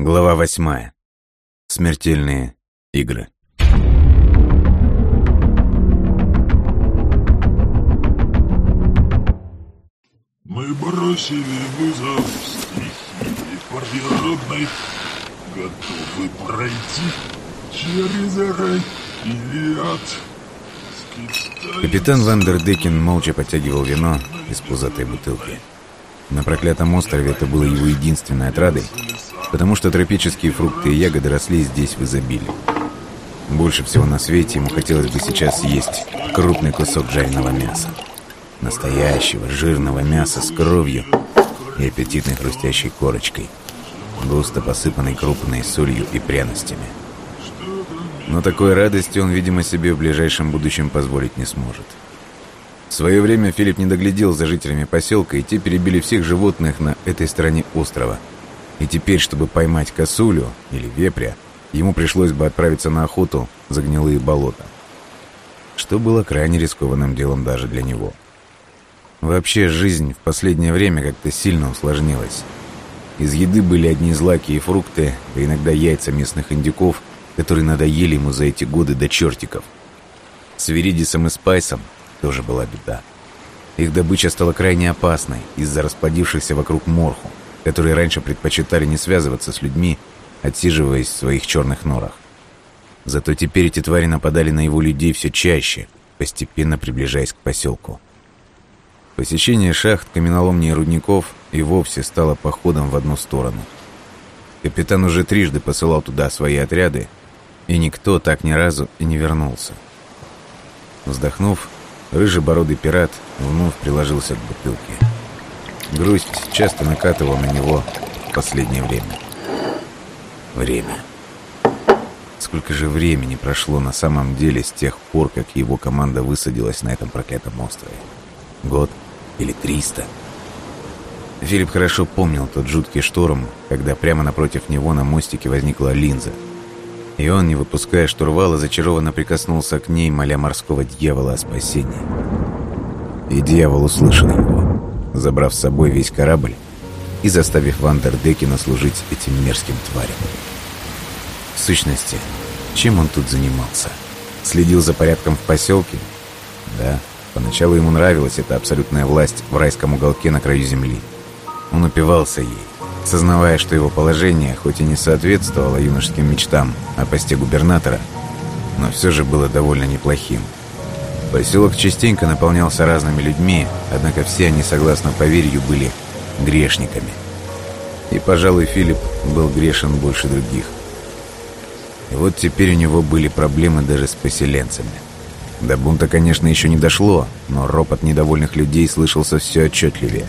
Глава восьмая. Смертельные игры. Мы бросили вызов стихии природной, готовы пройти через рай или ад. Капитан Вандердекен молча подтягивал вино из пузатой бутылки. На проклятом острове это было его единственной отрадой, потому что тропические фрукты и ягоды росли здесь в изобилии. Больше всего на свете ему хотелось бы сейчас съесть крупный кусок жареного мяса. Настоящего жирного мяса с кровью и аппетитной хрустящей корочкой, густо посыпанной крупной солью и пряностями. Но такой радости он, видимо, себе в ближайшем будущем позволить не сможет. В свое время Филипп не доглядел за жителями поселка, и те перебили всех животных на этой стороне острова. И теперь, чтобы поймать косулю или вепря, ему пришлось бы отправиться на охоту за гнилые болота. Что было крайне рискованным делом даже для него. Вообще, жизнь в последнее время как-то сильно усложнилась. Из еды были одни злаки и фрукты, да иногда яйца местных индюков, которые надоели ему за эти годы до чертиков. С Веридисом и Спайсом тоже была беда. Их добыча стала крайне опасной из-за расплодившихся вокруг морху, которые раньше предпочитали не связываться с людьми, отсиживаясь в своих черных норах. Зато теперь эти твари нападали на его людей все чаще, постепенно приближаясь к поселку. Посещение шахт, каменоломни и рудников и вовсе стало походом в одну сторону. Капитан уже трижды посылал туда свои отряды, и никто так ни разу и не вернулся. Вздохнув, рыжебородый пират вновь приложился к бутылке. Грусть часто накатывала на него в последнее время. Время. Сколько же времени прошло на самом деле с тех пор, как его команда высадилась на этом проклятом острове? Год? Или триста? Филипп хорошо помнил тот жуткий шторм, когда прямо напротив него на мостике возникла линза. И он, не выпуская штурвала, зачарованно прикоснулся к ней, моля морского дьявола о спасении. И дьявол услышал его, забрав с собой весь корабль и заставив Вандердекена служить этим мерзким тварям. В сущности, чем он тут занимался? Следил за порядком в поселке? Да, поначалу ему нравилась эта абсолютная власть в райском уголке на краю земли. Он упивался ей, сознавая, что его положение, хоть и не соответствовало юношеским мечтам о посте губернатора, но все же было довольно неплохим. Поселок частенько наполнялся разными людьми, однако все они, согласно поверью, были грешниками. И, пожалуй, Филипп был грешен больше других. И вот теперь у него были проблемы даже с поселенцами. До бунта, конечно, еще не дошло, но ропот недовольных людей слышался все отчетливее.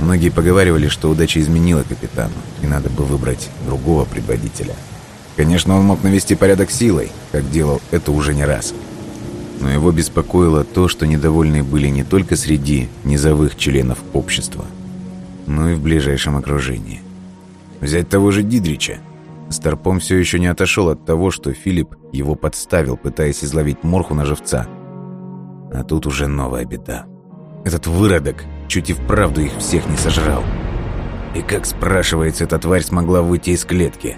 Многие поговаривали, что удача изменила капитану, и надо бы выбрать другого предводителя. Конечно, он мог навести порядок силой, как делал это уже не раз. Но его беспокоило то, что недовольные были не только среди низовых членов общества, но и в ближайшем окружении. Взять того же Дидрича. Старпом все еще не отошел от того, что Филипп его подставил, пытаясь изловить морху на живца. А тут уже новая беда. Этот выродок чуть и вправду их всех не сожрал. И как, спрашивается, эта тварь смогла выйти из клетки?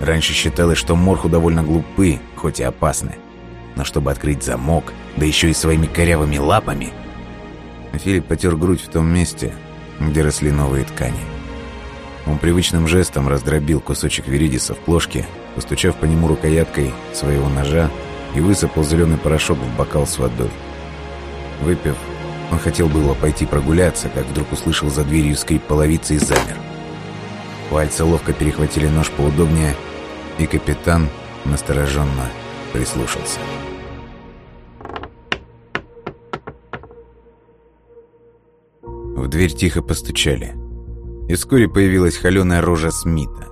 Раньше считалось, что морху довольно глупы, хоть и опасны. Но чтобы открыть замок, да еще и своими корявыми лапами... Филипп потер грудь в том месте, где росли новые ткани. Он привычным жестом раздробил кусочек веридиса в плошке, постучав по нему рукояткой своего ножа и высыпал зеленый порошок в бокал с водой. Выпив, он хотел было пойти прогуляться, как вдруг услышал за дверью скрип половицы и замер. Пальцы ловко перехватили нож поудобнее, и капитан настороженно прислушался. В дверь тихо постучали. И вскоре появилась холеная рожа Смита.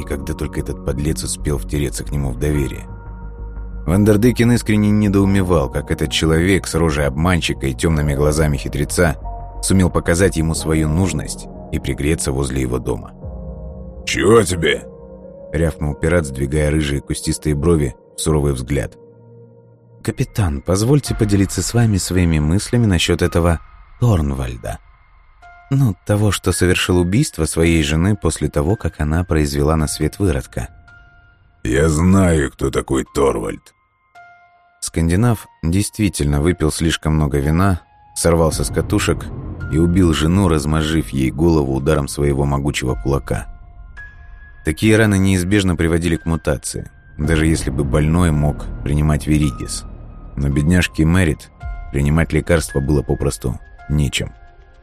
И когда только этот подлец успел втереться к нему в доверие. Вандердекен искренне недоумевал, как этот человек с рожей обманщика и темными глазами хитреца сумел показать ему свою нужность и пригреться возле его дома. «Чего тебе?» — рявкнул пират, сдвигая рыжие кустистые брови в суровый взгляд. «Капитан, позвольте поделиться с вами своими мыслями насчет этого Торнвальда». Ну, того, что совершил убийство своей жены после того, как она произвела на свет выродка. «Я знаю, кто такой Торвальд». Скандинав действительно выпил слишком много вина, сорвался с катушек и убил жену, размозжив ей голову ударом своего могучего кулака. Такие раны неизбежно приводили к мутации, даже если бы больной мог принимать веридис. Но бедняжке Мэрит принимать лекарства было попросту нечем,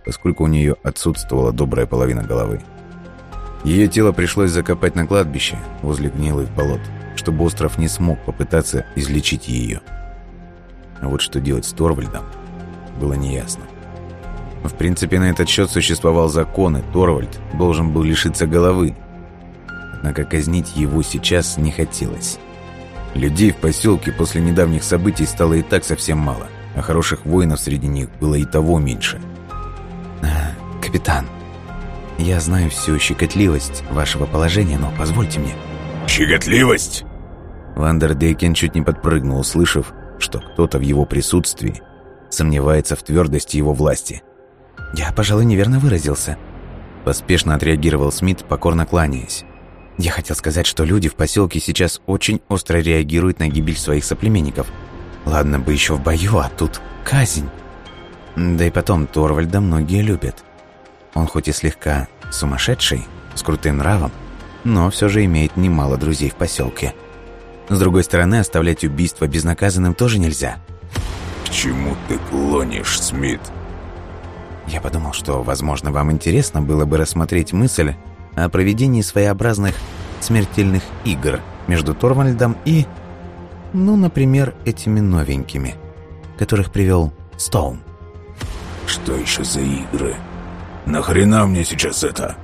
поскольку у нее отсутствовала добрая половина головы. Ее тело пришлось закопать на кладбище возле гнилых болот, чтобы остров не смог попытаться излечить ее. А вот что делать с Торвальдом, было неясно. В принципе, на этот счет существовал закон, и Торвальд должен был лишиться головы. Однако казнить его сейчас не хотелось. Людей в поселке после недавних событий стало и так совсем мало, а хороших воинов среди них было и того меньше. А, «Капитан, я знаю всю щекотливость вашего положения, но позвольте мне...» «Щекотливость?» Вандердекен чуть не подпрыгнул, услышав, что кто-то в его присутствии сомневается в твердости его власти. «Я, пожалуй, неверно выразился», – поспешно отреагировал Смит, покорно кланяясь. «Я хотел сказать, что люди в поселке сейчас очень остро реагируют на гибель своих соплеменников. Ладно бы еще в бою, а тут казнь. Да и потом, Торвальда многие любят. Он хоть и слегка сумасшедший, с крутым нравом, но все же имеет немало друзей в поселке. С другой стороны, оставлять убийство безнаказанным тоже нельзя». «К чему ты клонишь, Смит?» Я подумал, что, возможно, вам интересно было бы рассмотреть мысль о проведении своеобразных смертельных игр между Торвальдом и, ну, например, этими новенькими, которых привел Стоун. «Что еще за игры? Нахрена мне сейчас это?»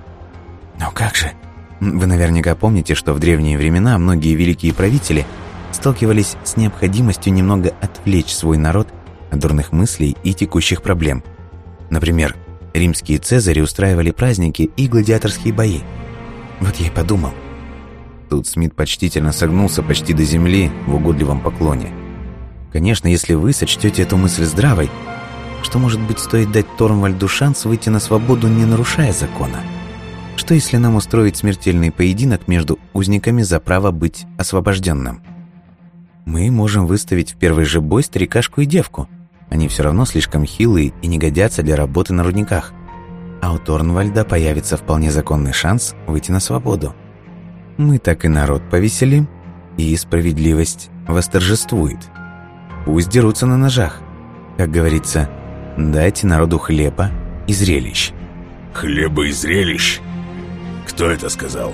«Ну как же? Вы наверняка помните, что в древние времена многие великие правители сталкивались с необходимостью немного отвлечь свой народ от дурных мыслей и текущих проблем – Например, римские цезари устраивали праздники и гладиаторские бои. Вот я и подумал. Тут Смит почтительно согнулся почти до земли в угодливом поклоне. Конечно, если вы сочтете эту мысль здравой, что, может быть, стоит дать Тормвальду шанс выйти на свободу, не нарушая закона? Что, если нам устроить смертельный поединок между узниками за право быть освобожденным? Мы можем выставить в первый же бой старикашку и девку – они все равно слишком хилые и не годятся для работы на рудниках. А у Торнвальда появится вполне законный шанс выйти на свободу. Мы так и народ повеселим, и справедливость восторжествует. Пусть дерутся на ножах. Как говорится, дайте народу хлеба и зрелищ. Хлеба и зрелищ? Кто это сказал?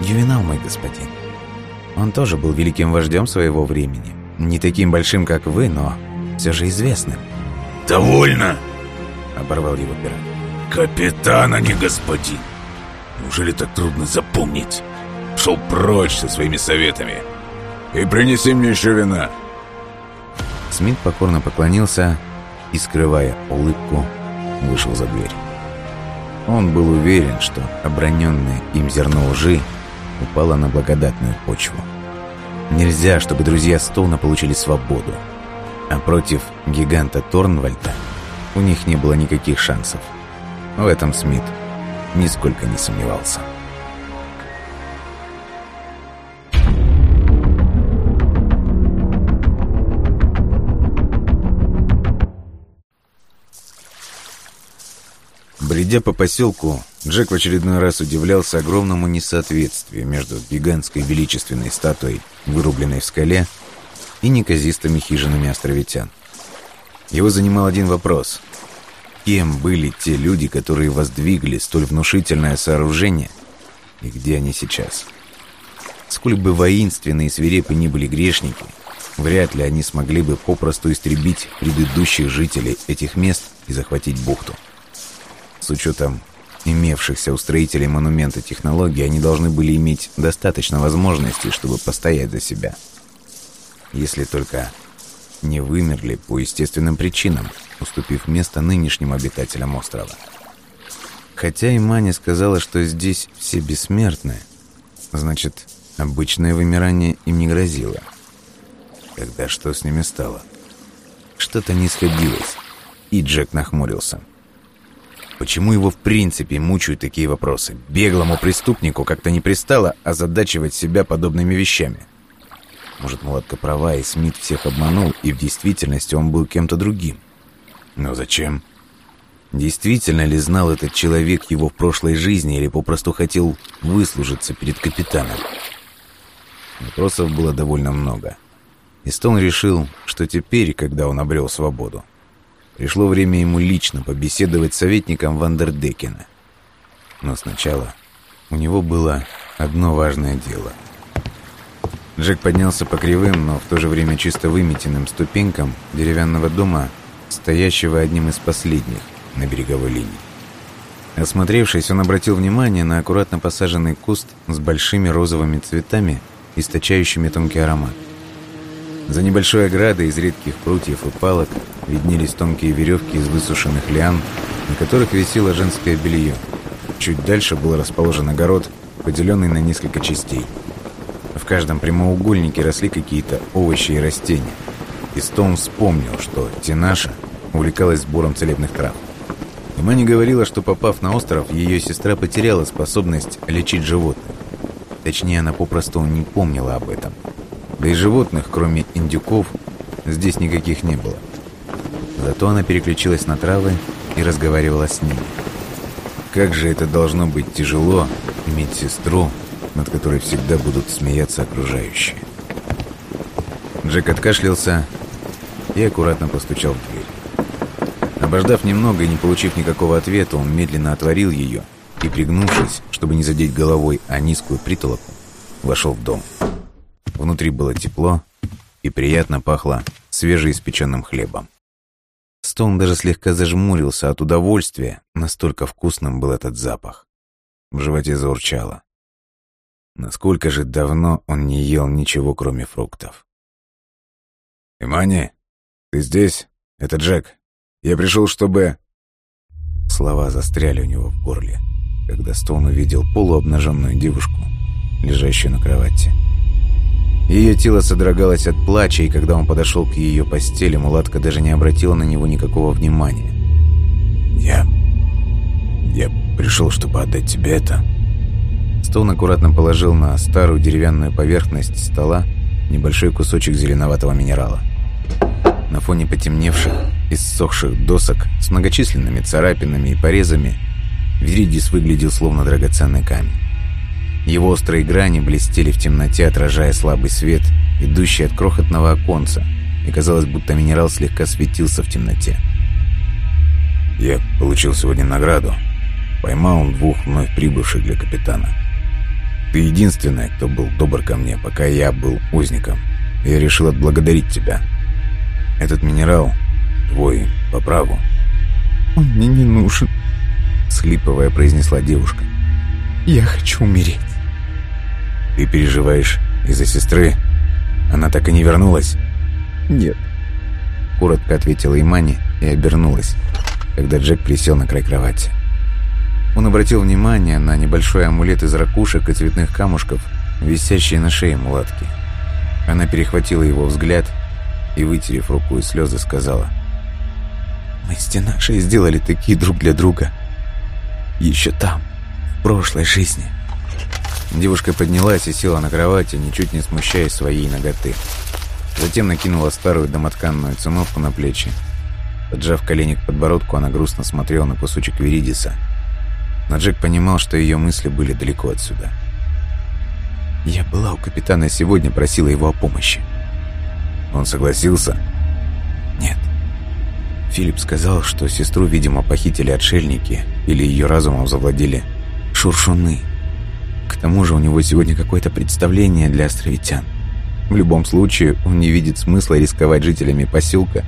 Ювенал, мой господин. Он тоже был великим вождем своего времени. Не таким большим, как вы, но все же известным. «Довольно!» — оборвал его пират. «Капитан, а не господин! Неужели так трудно запомнить? Шел прочь со своими советами! И принеси мне еще вина!» Смит покорно поклонился и, скрывая улыбку, вышел за дверь. Он был уверен, что оброненное им зерно лжи упало на благодатную почву. Нельзя, чтобы друзья Стоуна получили свободу. А против гиганта Торнвальда у них не было никаких шансов. В этом Смит нисколько не сомневался. Бредя по поселку, Джек в очередной раз удивлялся огромному несоответствию между гигантской величественной статуей, вырубленной в скале, и неказистыми хижинами островитян. Его занимал один вопрос. Кем были те люди, которые воздвигли столь внушительное сооружение, и где они сейчас? Сколь бы воинственны и свирепы ни были грешники, вряд ли они смогли бы попросту истребить предыдущих жителей этих мест и захватить бухту. С учетом имевшихся у строителей монумента технологий, они должны были иметь достаточно возможностей, чтобы постоять за себя – если только не вымерли по естественным причинам, уступив место нынешним обитателям острова. Хотя и Маня сказала, что здесь все бессмертны, значит, обычное вымирание им не грозило. Тогда что с ними стало? Что-то не сходилось, и Джек нахмурился. Почему его в принципе мучают такие вопросы? Беглому преступнику как-то не пристало озадачивать себя подобными вещами. Может, Мулатка права, и Смит всех обманул, и в действительности он был кем-то другим. Но зачем? Действительно ли знал этот человек его в прошлой жизни или попросту хотел выслужиться перед капитаном? Вопросов было довольно много. И Стоун решил, что теперь, когда он обрел свободу, пришло время ему лично побеседовать с советником Вандердекена. Но сначала у него было одно важное дело. Джек поднялся по кривым, но в то же время чисто выметенным ступенькам деревянного дома, стоящего одним из последних на береговой линии. Осмотревшись, он обратил внимание на аккуратно посаженный куст с большими розовыми цветами, источающими тонкий аромат. За небольшой оградой из редких прутьев и палок виднелись тонкие веревки из высушенных лиан, на которых висело женское белье. Чуть дальше был расположен огород, поделенный на несколько частей. В каждом прямоугольнике росли какие-то овощи и растения. И Стоун вспомнил, что Тинаша увлекалась сбором целебных трав. Имани говорила, что попав на остров, ее сестра потеряла способность лечить животных. Точнее, она попросту не помнила об этом. Да и животных, кроме индюков, здесь никаких не было. Зато она переключилась на травы и разговаривала с ними. Как же это должно быть тяжело иметь сестру, над которой всегда будут смеяться окружающие. Джек откашлялся и аккуратно постучал в дверь. Обождав немного и не получив никакого ответа, он медленно отворил ее и, пригнувшись, чтобы не задеть головой о низкую притолоку, вошел в дом. Внутри было тепло и приятно пахло свежеиспеченным хлебом. Стоун даже слегка зажмурился от удовольствия, настолько вкусным был этот запах. В животе заурчало. Насколько же давно он не ел ничего, кроме фруктов. «Имани, ты здесь? Это Джек. Я пришел, чтобы...» Слова застряли у него в горле, когда Стоун увидел полуобнаженную девушку, лежащую на кровати. Ее тело содрогалось от плача, и когда он подошел к ее постели, мулатка даже не обратила на него никакого внимания. «Я... я пришел, чтобы отдать тебе это». Стоун аккуратно положил на старую деревянную поверхность стола небольшой кусочек зеленоватого минерала. На фоне потемневших, иссохших досок с многочисленными царапинами и порезами Виридис выглядел словно драгоценный камень. Его острые грани блестели в темноте, отражая слабый свет, идущий от крохотного оконца, и казалось, будто минерал слегка светился в темноте. «Я получил сегодня награду. Поймал двух вновь прибывших для капитана. Ты единственная, кто был добр ко мне, пока я был узником. Я решил отблагодарить тебя». Этот минерал твой по праву. Он мне не нужен, схлипывая произнесла девушка. Я хочу умереть. Ты переживаешь из-за сестры? Она так и не вернулась? Нет. Коротко ответила Имани и обернулась, когда Джек присел на край кровати. Он обратил внимание на небольшой амулет из ракушек и цветных камушков, висящий на шее мулатки. Она перехватила его взгляд и, вытерев руку и слезы, сказала. «Мы с Тинашей сделали такие друг для друга. Еще там, в прошлой жизни». Девушка поднялась и села на кровати, ничуть не смущаясь своей ноготы. Затем накинула старую домотканную циновку на плечи. Поджав колени к подбородку, она грустно смотрела на кусочек Веридиса. Но Джек понимал, что ее мысли были далеко отсюда. «Я была у капитана сегодня, просила его о помощи. Он согласился? Нет. Филипп сказал, что сестру, видимо, похитили отшельники или ее разумом завладели шуршуны. К тому же у него сегодня какое-то представление для островитян. В любом случае, он не видит смысла рисковать жителями поселка,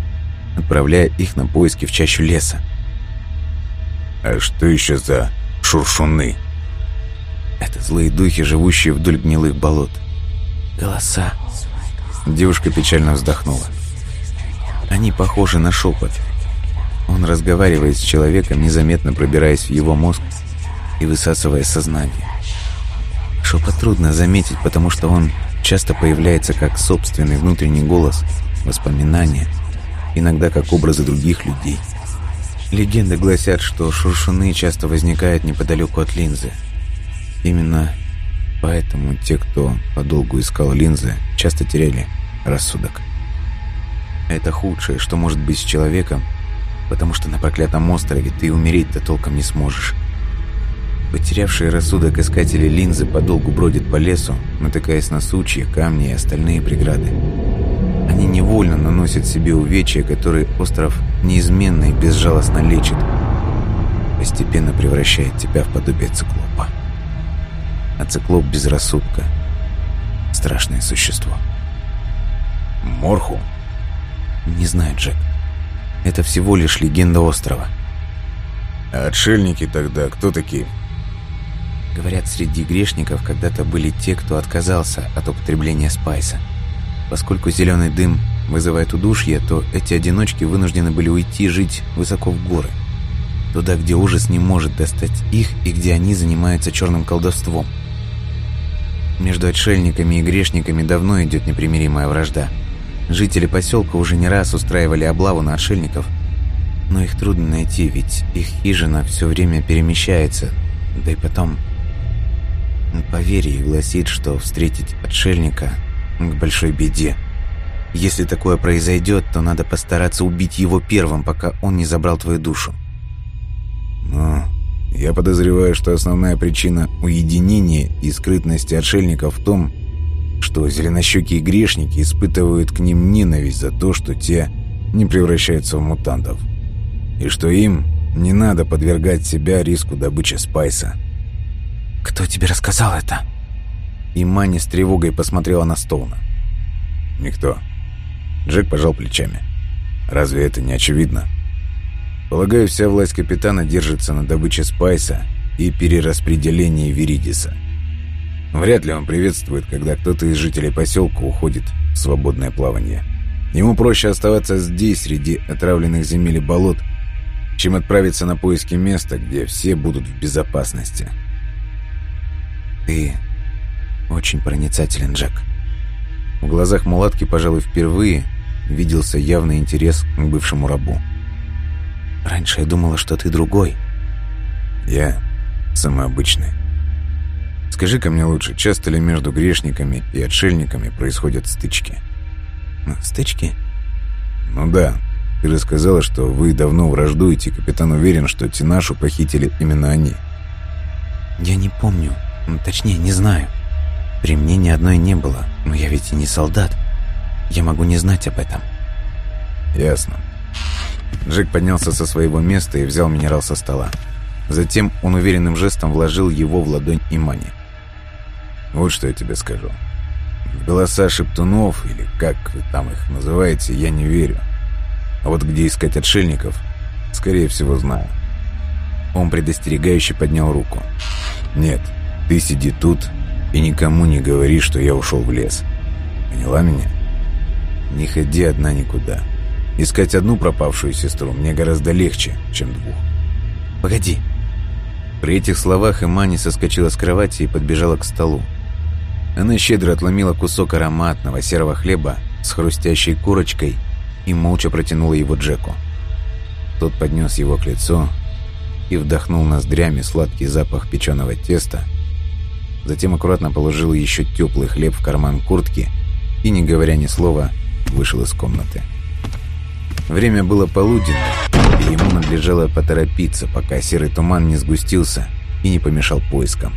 отправляя их на поиски в чащу леса. «А что еще за шуршуны?» «Это злые духи, живущие вдоль гнилых болот. Голоса, Девушка печально вздохнула. Они похожи на шепот. Он разговаривает с человеком, незаметно пробираясь в его мозг и высасывая сознание. Шепот трудно заметить, потому что он часто появляется как собственный внутренний голос, воспоминания, иногда как образы других людей. Легенды гласят, что шуршуны часто возникают неподалеку от линзы. Именно поэтому те, кто подолгу искал линзы, часто теряли рассудок. Это худшее, что может быть с человеком, потому что на проклятом острове ты умереть-то толком не сможешь. Потерявшие рассудок искатели линзы подолгу бродят по лесу, натыкаясь на сучья, камни и остальные преграды. Они невольно наносят себе увечья, которые остров неизменно и безжалостно лечит, постепенно превращает тебя в подобие циклопа. А циклоп без рассудка — страшное существо. Морху? Не знаю, Джек. Это всего лишь легенда острова. А отшельники тогда кто такие? Говорят, среди грешников когда-то были те, кто отказался от употребления спайса. Поскольку зеленый дым вызывает удушье, то эти одиночки вынуждены были уйти жить высоко в горы. Туда, где ужас не может достать их и где они занимаются черным колдовством. Между отшельниками и грешниками давно идет непримиримая вражда. Жители поселка уже не раз устраивали облаву на отшельников, но их трудно найти, ведь их хижина все время перемещается, да и потом Поверье гласит, что встретить отшельника к большой беде. Если такое произойдет, то надо постараться убить его первым, пока он не забрал твою душу. Ну, я подозреваю, что основная причина уединения и скрытности отшельников в том, что зеленощекие грешники испытывают к ним ненависть за то, что те не превращаются в мутантов. И что им не надо подвергать себя риску добычи спайса. «Кто тебе рассказал это?» И Манни с тревогой посмотрела на Стоуна. «Никто». Джек пожал плечами. «Разве это не очевидно?» Полагаю, вся власть капитана держится на добыче Спайса и перераспределении Веридиса. Вряд ли он приветствует, когда кто-то из жителей поселка уходит в свободное плавание. Ему проще оставаться здесь, среди отравленных земель и болот, чем отправиться на поиски места, где все будут в безопасности. Ты очень проницателен, Джек. В глазах мулатки, пожалуй, впервые виделся явный интерес к бывшему рабу. Раньше я думала, что ты другой. Я самый обычный. Скажи-ка мне лучше, часто ли между грешниками и отшельниками происходят стычки? Ну, стычки? Ну да. Ты же сказала, что вы давно враждуете, капитан уверен, что Тинашу похитили именно они. Я не помню. Точнее, не знаю. При мне ни одной не было, но я ведь и не солдат. Я могу не знать об этом. Ясно. Джек поднялся со своего места и взял минерал со стола. Затем он уверенным жестом вложил его в ладонь Имани. «Вот что я тебе скажу. В голоса шептунов, или как вы там их называете, я не верю. А вот где искать отшельников, скорее всего, знаю». Он предостерегающе поднял руку. «Нет, ты сиди тут и никому не говори, что я ушел в лес. Поняла меня? Не ходи одна никуда. Искать одну пропавшую сестру мне гораздо легче, чем двух. Погоди. При этих словах Имани соскочила с кровати и подбежала к столу. Она щедро отломила кусок ароматного серого хлеба с хрустящей курочкой и молча протянула его Джеку. Тот поднес его к лицу и вдохнул ноздрями сладкий запах печеного теста, Затем аккуратно положил еще теплый хлеб в карман куртки и, не говоря ни слова, вышел из комнаты. Время было полуденное, и ему надлежало поторопиться, пока серый туман не сгустился и не помешал поискам.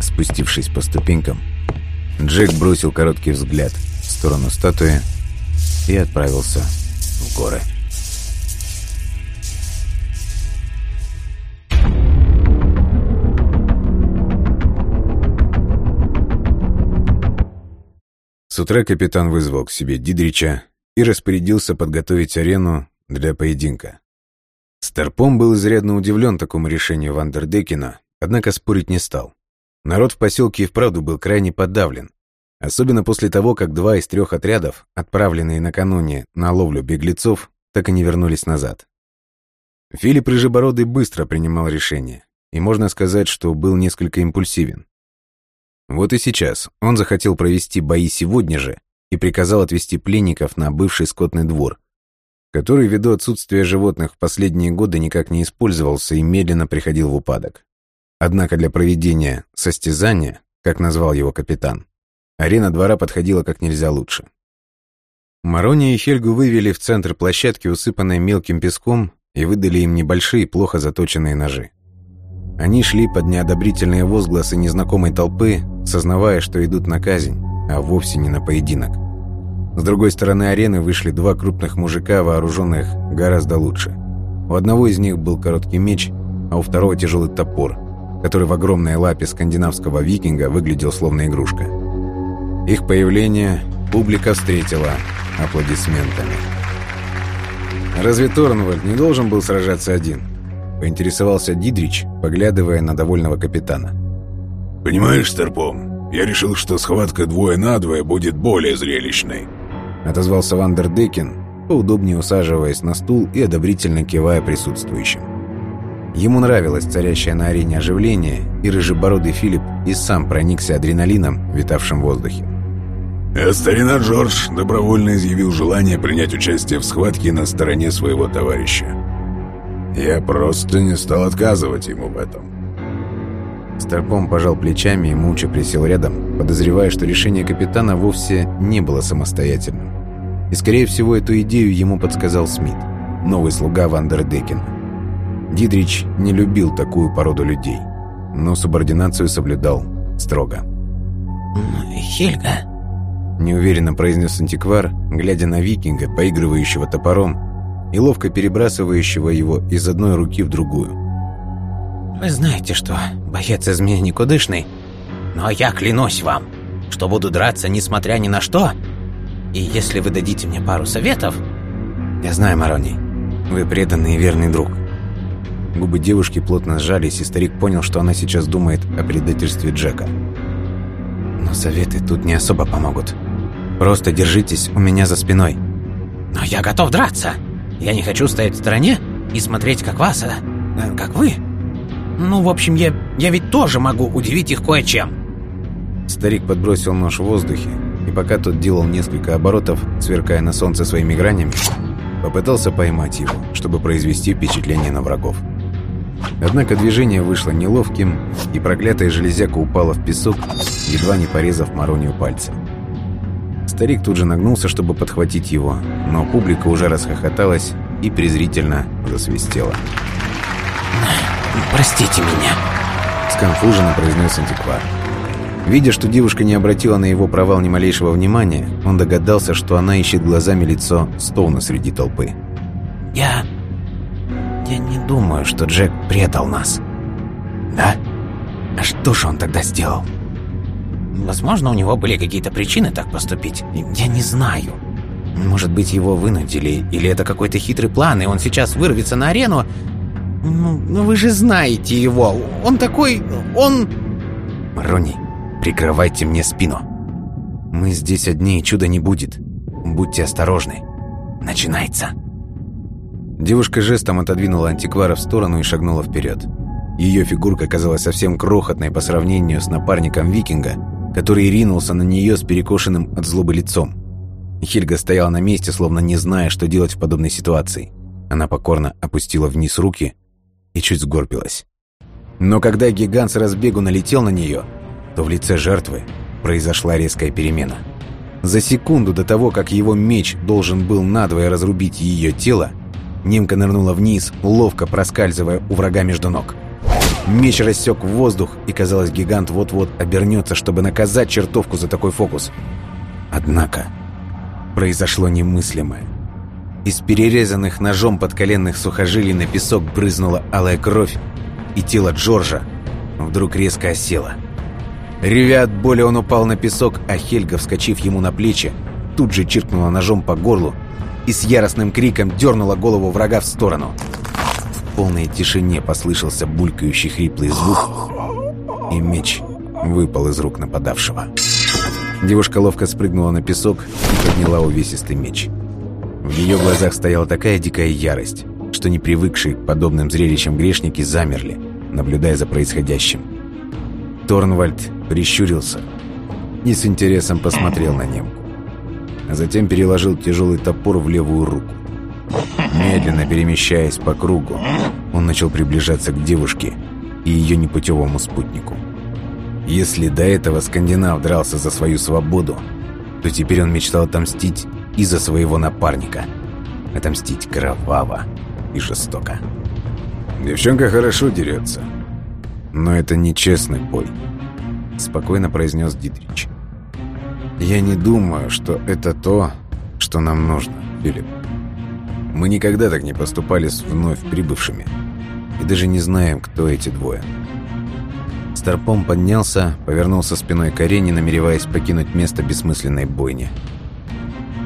Спустившись по ступенькам, Джек бросил короткий взгляд в сторону статуи и отправился в горы. С утра капитан вызвал к себе Дидрича и распорядился подготовить арену для поединка. Старпом был изрядно удивлен такому решению Вандердекена, однако спорить не стал. Народ в поселке и вправду был крайне подавлен, особенно после того, как два из трех отрядов, отправленные накануне на ловлю беглецов, так и не вернулись назад. Филипп Рыжебородый быстро принимал решение, и можно сказать, что был несколько импульсивен. Вот и сейчас он захотел провести бои сегодня же и приказал отвезти пленников на бывший скотный двор, который ввиду отсутствия животных в последние годы никак не использовался и медленно приходил в упадок. Однако для проведения состязания, как назвал его капитан, арена двора подходила как нельзя лучше. Марони и Хельгу вывели в центр площадки, усыпанной мелким песком, и выдали им небольшие, плохо заточенные ножи. Они шли под неодобрительные возгласы незнакомой толпы, сознавая, что идут на казнь, а вовсе не на поединок. С другой стороны арены вышли два крупных мужика, вооруженных гораздо лучше. У одного из них был короткий меч, а у второго тяжелый топор, который в огромной лапе скандинавского викинга выглядел словно игрушка. Их появление публика встретила аплодисментами. «Разве Торнвальд не должен был сражаться один?» — поинтересовался Дидрич, поглядывая на довольного капитана. «Понимаешь, Старпом, я решил, что схватка двое на двое будет более зрелищной», — отозвался Вандер Декин, поудобнее усаживаясь на стул и одобрительно кивая присутствующим. Ему нравилось царящее на арене оживление, и рыжебородый Филипп и сам проникся адреналином, витавшим в воздухе. А старина Джордж добровольно изъявил желание принять участие в схватке на стороне своего товарища. Я просто не стал отказывать ему в этом. Старпом пожал плечами и молча присел рядом, подозревая, что решение капитана вовсе не было самостоятельным. И, скорее всего, эту идею ему подсказал Смит, новый слуга Вандердекена. Дидрич не любил такую породу людей, но субординацию соблюдал строго. «Хельга», неуверенно произнес антиквар, глядя на викинга, поигрывающего топором и ловко перебрасывающего его из одной руки в другую. «Вы знаете, что боец из меня никудышный, но я клянусь вам, что буду драться несмотря ни на что, и если вы дадите мне пару советов...» «Я знаю, Мароний, вы преданный и верный друг». Губы девушки плотно сжались, и старик понял, что она сейчас думает о предательстве Джека. «Но советы тут не особо помогут. Просто держитесь у меня за спиной. Но я готов драться. Я не хочу стоять в стороне и смотреть, как вас, а, э, как вы. Ну, в общем, я, я ведь тоже могу удивить их кое-чем. Старик подбросил нож в воздухе, и пока тот делал несколько оборотов, сверкая на солнце своими гранями, попытался поймать его, чтобы произвести впечатление на врагов. Однако движение вышло неловким, и проклятая железяка упала в песок, едва не порезав Маронию пальцы. Старик тут же нагнулся, чтобы подхватить его, но публика уже расхохоталась и презрительно засвистела. «Простите меня», — сконфуженно произнес антиквар. Видя, что девушка не обратила на его провал ни малейшего внимания, он догадался, что она ищет глазами лицо Стоуна среди толпы. «Я... я не думаю, что Джек предал нас». «Да? А что же он тогда сделал?» Возможно, у него были какие-то причины так поступить. Я не знаю. Может быть, его вынудили, или это какой-то хитрый план, и он сейчас вырвется на арену. Ну, ну вы же знаете его. Он такой... он... Рони, прикрывайте мне спину. Мы здесь одни, и чуда не будет. Будьте осторожны. Начинается. Девушка жестом отодвинула антиквара в сторону и шагнула вперед. Ее фигурка казалась совсем крохотной по сравнению с напарником викинга, который ринулся на нее с перекошенным от злобы лицом. Хельга стояла на месте, словно не зная, что делать в подобной ситуации. Она покорно опустила вниз руки и чуть сгорбилась. Но когда гигант с разбегу налетел на нее, то в лице жертвы произошла резкая перемена. За секунду до того, как его меч должен был надвое разрубить ее тело, немка нырнула вниз, ловко проскальзывая у врага между ног. Меч рассек воздух, и казалось, гигант вот-вот обернется, чтобы наказать чертовку за такой фокус. Однако произошло немыслимое. Из перерезанных ножом подколенных сухожилий на песок брызнула алая кровь, и тело Джорджа вдруг резко осело. Ревя от боли, он упал на песок, а Хельга, вскочив ему на плечи, тут же чиркнула ножом по горлу и с яростным криком дернула голову врага в сторону полной тишине послышался булькающий хриплый звук, и меч выпал из рук нападавшего. Девушка ловко спрыгнула на песок и подняла увесистый меч. В ее глазах стояла такая дикая ярость, что не привыкшие к подобным зрелищам грешники замерли, наблюдая за происходящим. Торнвальд прищурился и с интересом посмотрел на немку, а затем переложил тяжелый топор в левую руку. Медленно перемещаясь по кругу, он начал приближаться к девушке и ее непутевому спутнику. Если до этого скандинав дрался за свою свободу, то теперь он мечтал отомстить и за своего напарника. Отомстить кроваво и жестоко. Девчонка хорошо дерется. Но это нечестный бой, спокойно произнес Дитрич. Я не думаю, что это то, что нам нужно, Филипп. Мы никогда так не поступали с вновь прибывшими. И даже не знаем, кто эти двое. Старпом поднялся, повернулся спиной к арене, намереваясь покинуть место бессмысленной бойни.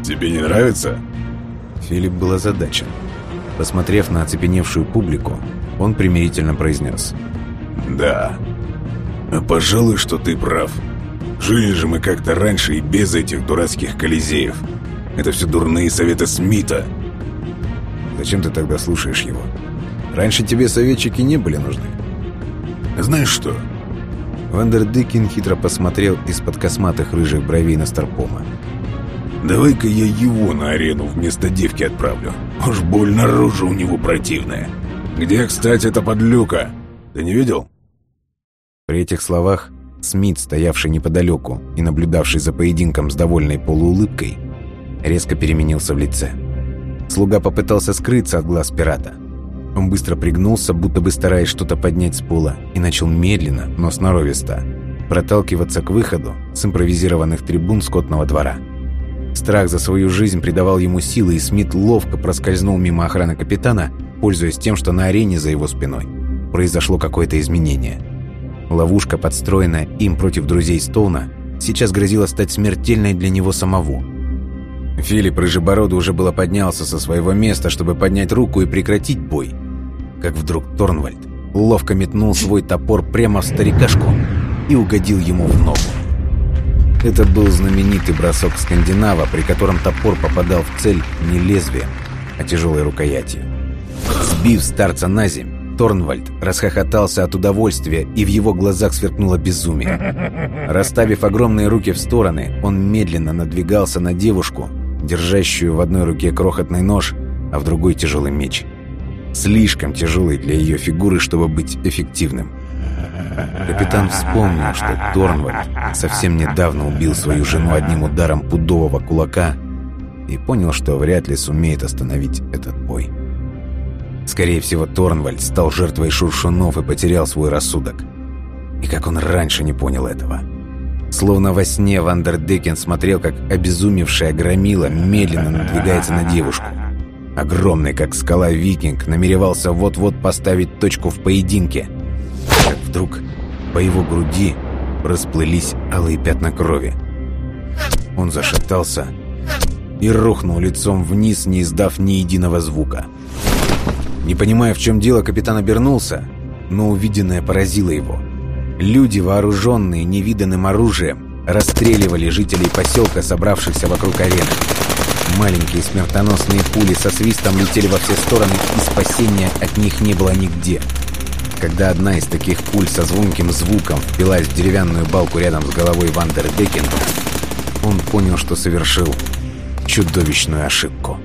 «Тебе не нравится?» Филипп был озадачен. Посмотрев на оцепеневшую публику, он примирительно произнес. «Да. А пожалуй, что ты прав. Жили же мы как-то раньше и без этих дурацких колизеев. Это все дурные советы Смита». «Зачем ты тогда слушаешь его? Раньше тебе советчики не были нужны». «Знаешь что?» Вандердыкин хитро посмотрел из-под косматых рыжих бровей на Старпома. «Давай-ка я его на арену вместо девки отправлю. Уж больно рожа у него противная. Где, кстати, эта подлюка? Ты не видел?» При этих словах Смит, стоявший неподалеку и наблюдавший за поединком с довольной полуулыбкой, резко переменился в лице. Слуга попытался скрыться от глаз пирата. Он быстро пригнулся, будто бы стараясь что-то поднять с пола, и начал медленно, но сноровисто, проталкиваться к выходу с импровизированных трибун скотного двора. Страх за свою жизнь придавал ему силы, и Смит ловко проскользнул мимо охраны капитана, пользуясь тем, что на арене за его спиной произошло какое-то изменение. Ловушка, подстроенная им против друзей Стоуна, сейчас грозила стать смертельной для него самого – Филипп Рыжебородый уже было поднялся со своего места, чтобы поднять руку и прекратить бой как вдруг Торнвальд ловко метнул свой топор прямо в старикашку и угодил ему в ногу. Это был знаменитый бросок скандинава, при котором топор попадал в цель не лезвием, а тяжелой рукоятью. Сбив старца на земь, Торнвальд расхохотался от удовольствия, и в его глазах сверкнуло безумие. Расставив огромные руки в стороны, он медленно надвигался на девушку, держащую в одной руке крохотный нож, а в другой тяжелый меч – слишком тяжелый для ее фигуры, чтобы быть эффективным. Капитан вспомнил, что Торнвальд совсем недавно убил свою жену одним ударом пудового кулака и понял, что вряд ли сумеет остановить этот бой. Скорее всего, Торнвальд стал жертвой шуршунов и потерял свой рассудок. И как он раньше не понял этого. Словно во сне Вандердекен смотрел, как обезумевшая громила медленно надвигается на девушку. Огромный, как скала викинг, намеревался вот-вот поставить точку в поединке. Как вдруг по его груди расплылись алые пятна крови. Он зашатался и рухнул лицом вниз, не издав ни единого звука. Не понимая, в чем дело, капитан обернулся, но увиденное поразило его. Люди, вооруженные невиданным оружием, расстреливали жителей поселка, собравшихся вокруг арены. Маленькие смертоносные пули со свистом летели во все стороны, и спасения от них не было нигде. Когда одна из таких пуль со звонким звуком впилась в деревянную балку рядом с головой Вандердекена, он понял, что совершил чудовищную ошибку.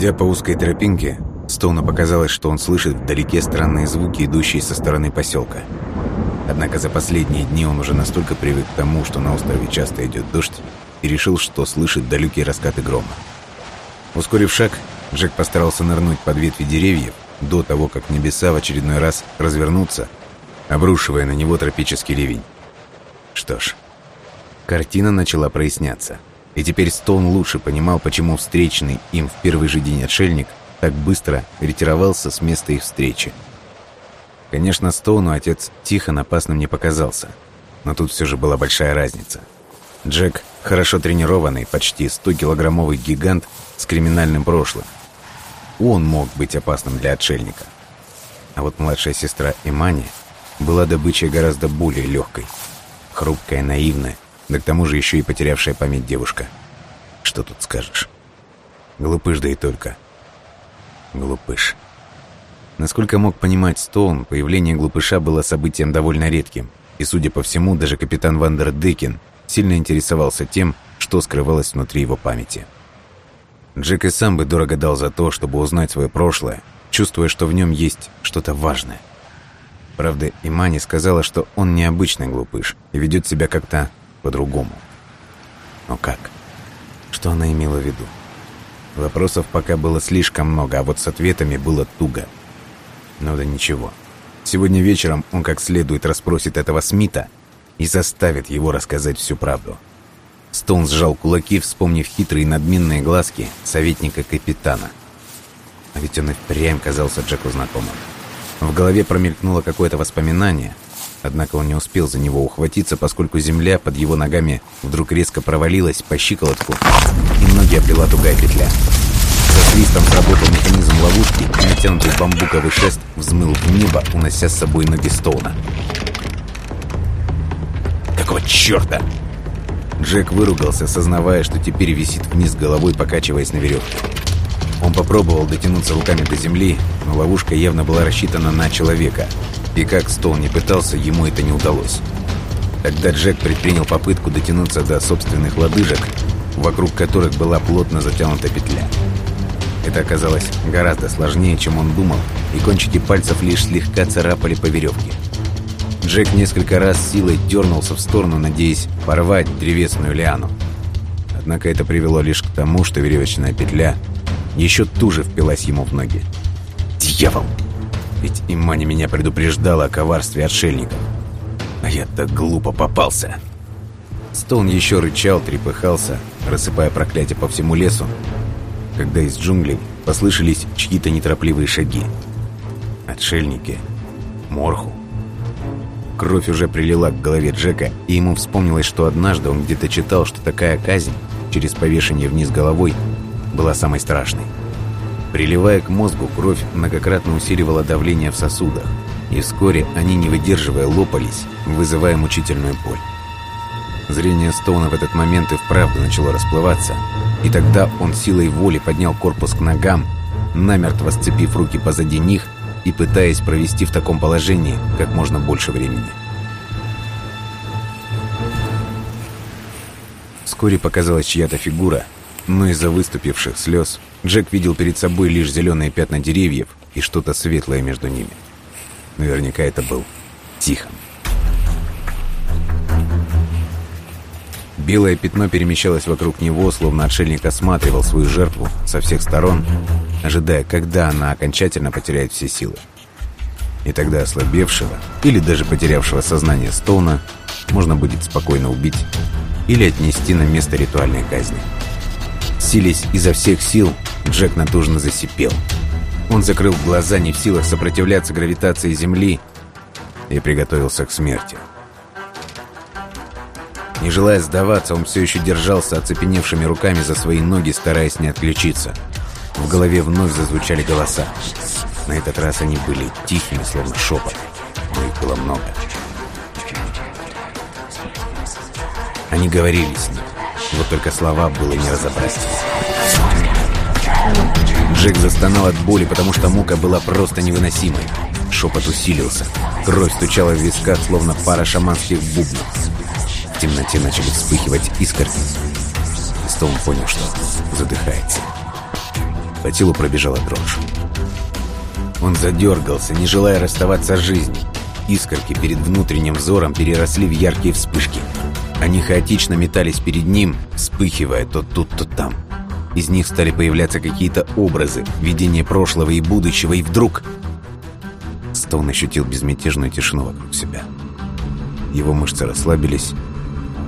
Идя по узкой тропинке, Стоуну показалось, что он слышит вдалеке странные звуки, идущие со стороны поселка. Однако за последние дни он уже настолько привык к тому, что на острове часто идет дождь, и решил, что слышит далекие раскаты грома. Ускорив шаг, Джек постарался нырнуть под ветви деревьев до того, как небеса в очередной раз развернутся, обрушивая на него тропический ливень. Что ж, картина начала проясняться – и теперь Стоун лучше понимал, почему встречный им в первый же день отшельник так быстро ретировался с места их встречи. Конечно, Стоуну отец Тихон опасным не показался, но тут все же была большая разница. Джек – хорошо тренированный, почти 100-килограммовый гигант с криминальным прошлым. Он мог быть опасным для отшельника. А вот младшая сестра Имани была добычей гораздо более легкой. Хрупкая, наивная, да к тому же еще и потерявшая память девушка. Что тут скажешь? Глупыш, да и только. Глупыш. Насколько мог понимать Стоун, появление глупыша было событием довольно редким, и, судя по всему, даже капитан Вандер Декин сильно интересовался тем, что скрывалось внутри его памяти. Джек и сам бы дорого дал за то, чтобы узнать свое прошлое, чувствуя, что в нем есть что-то важное. Правда, Имани сказала, что он необычный глупыш и ведет себя как-то по-другому. Но как? Что она имела в виду? Вопросов пока было слишком много, а вот с ответами было туго. Ну да ничего. Сегодня вечером он как следует расспросит этого Смита и заставит его рассказать всю правду. Стоун сжал кулаки, вспомнив хитрые надменные глазки советника капитана. А ведь он и впрямь казался Джеку знакомым. В голове промелькнуло какое-то воспоминание, однако он не успел за него ухватиться, поскольку земля под его ногами вдруг резко провалилась по щиколотку, и ноги оплела тугая петля. Со свистом сработал механизм ловушки, и натянутый бамбуковый шест взмыл в небо, унося с собой ноги Стоуна. «Какого черта?» Джек выругался, сознавая, что теперь висит вниз головой, покачиваясь на веревке. Он попробовал дотянуться руками до земли, но ловушка явно была рассчитана на человека. И как Стоун не пытался, ему это не удалось. Тогда Джек предпринял попытку дотянуться до собственных лодыжек, вокруг которых была плотно затянута петля. Это оказалось гораздо сложнее, чем он думал, и кончики пальцев лишь слегка царапали по веревке. Джек несколько раз силой дернулся в сторону, надеясь порвать древесную лиану. Однако это привело лишь к тому, что веревочная петля еще туже впилась ему в ноги. «Дьявол! Ведь Имани меня предупреждала о коварстве отшельников. А я так глупо попался!» Стоун еще рычал, трепыхался, рассыпая проклятие по всему лесу, когда из джунглей послышались чьи-то неторопливые шаги. Отшельники. Морху. Кровь уже прилила к голове Джека, и ему вспомнилось, что однажды он где-то читал, что такая казнь через повешение вниз головой была самой страшной. Приливая к мозгу, кровь многократно усиливала давление в сосудах, и вскоре они, не выдерживая, лопались, вызывая мучительную боль. Зрение Стоуна в этот момент и вправду начало расплываться, и тогда он силой воли поднял корпус к ногам, намертво сцепив руки позади них и пытаясь провести в таком положении как можно больше времени. Вскоре показалась чья-то фигура, но из-за выступивших слез Джек видел перед собой лишь зеленые пятна деревьев и что-то светлое между ними. Наверняка это был Тихон. Белое пятно перемещалось вокруг него, словно отшельник осматривал свою жертву со всех сторон, ожидая, когда она окончательно потеряет все силы. И тогда ослабевшего, или даже потерявшего сознание Стоуна, можно будет спокойно убить или отнести на место ритуальной казни. Силясь изо всех сил, Джек натужно засипел. Он закрыл глаза, не в силах сопротивляться гравитации Земли, и приготовился к смерти. Не желая сдаваться, он все еще держался оцепеневшими руками за свои ноги, стараясь не отключиться. В голове вновь зазвучали голоса. На этот раз они были тихими, словно шепот, но их было много. Они говорили с ним, вот только слова было не разобрать. Джек застонал от боли, потому что мука была просто невыносимой. Шепот усилился. Кровь стучала в висках, словно пара шаманских бубнов. В темноте начали вспыхивать искорки. Стоун понял, что задыхается. По телу пробежала дрожь. Он задергался, не желая расставаться с жизнью. Искорки перед внутренним взором переросли в яркие вспышки. Они хаотично метались перед ним, вспыхивая то тут, то там. Из них стали появляться какие-то образы, видение прошлого и будущего, и вдруг... Стоун ощутил безмятежную тишину вокруг себя. Его мышцы расслабились,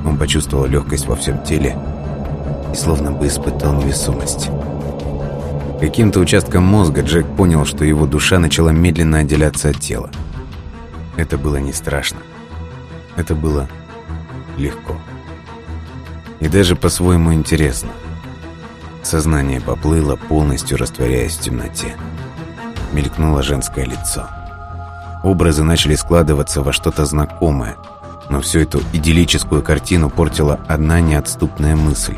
он почувствовал легкость во всем теле и словно бы испытал невесомость. Каким-то участком мозга Джек понял, что его душа начала медленно отделяться от тела. Это было не страшно. Это было легко. И даже по-своему интересно. Сознание поплыло, полностью растворяясь в темноте. Мелькнуло женское лицо. Образы начали складываться во что-то знакомое, но всю эту идиллическую картину портила одна неотступная мысль.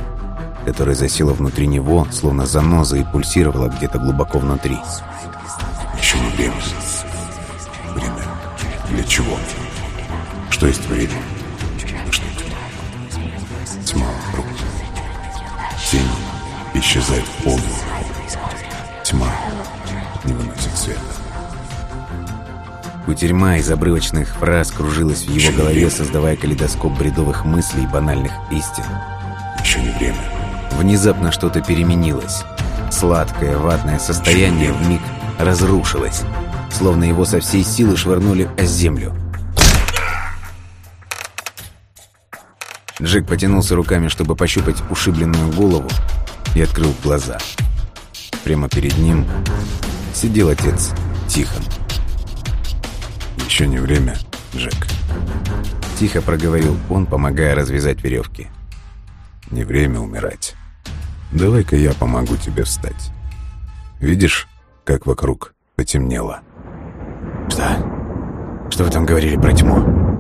которая засела внутри него, словно заноза и пульсировала где-то глубоко внутри. Еще не время. Время. Для чего? Что есть время? Тени исчезают полностью. Тьма не выносит света. Кутерьма из обрывочных фраз кружилась в его голове, создавая калейдоскоп бредовых мыслей и банальных истин. Еще не время. Внезапно что-то переменилось. Сладкое, ватное состояние вмиг разрушилось, словно его со всей силы швырнули о землю. Джек потянулся руками, чтобы пощупать ушибленную голову, и открыл глаза. Прямо перед ним сидел отец Тихон. Еще не время, Джек. Тихо проговорил он, помогая развязать веревки. Не время умирать. Давай-ка я помогу тебе встать. Видишь, как вокруг потемнело? Что? Что вы там говорили про тьму?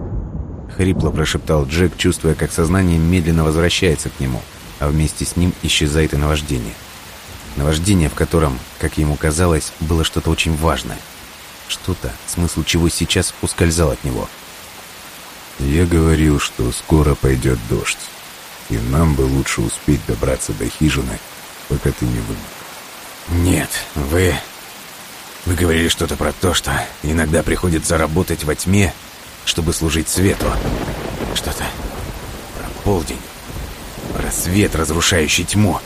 Хрипло прошептал Джек, чувствуя, как сознание медленно возвращается к нему, а вместе с ним исчезает и наваждение. Наваждение, в котором, как ему казалось, было что-то очень важное. Что-то, смысл чего сейчас ускользал от него. Я говорил, что скоро пойдет дождь, и нам бы лучше успеть добраться до хижины, пока ты не вымок. Нет, вы... Вы говорили что-то про то, что иногда приходится работать во тьме, чтобы служить свету. Что-то про полдень. Про свет, разрушающий тьму.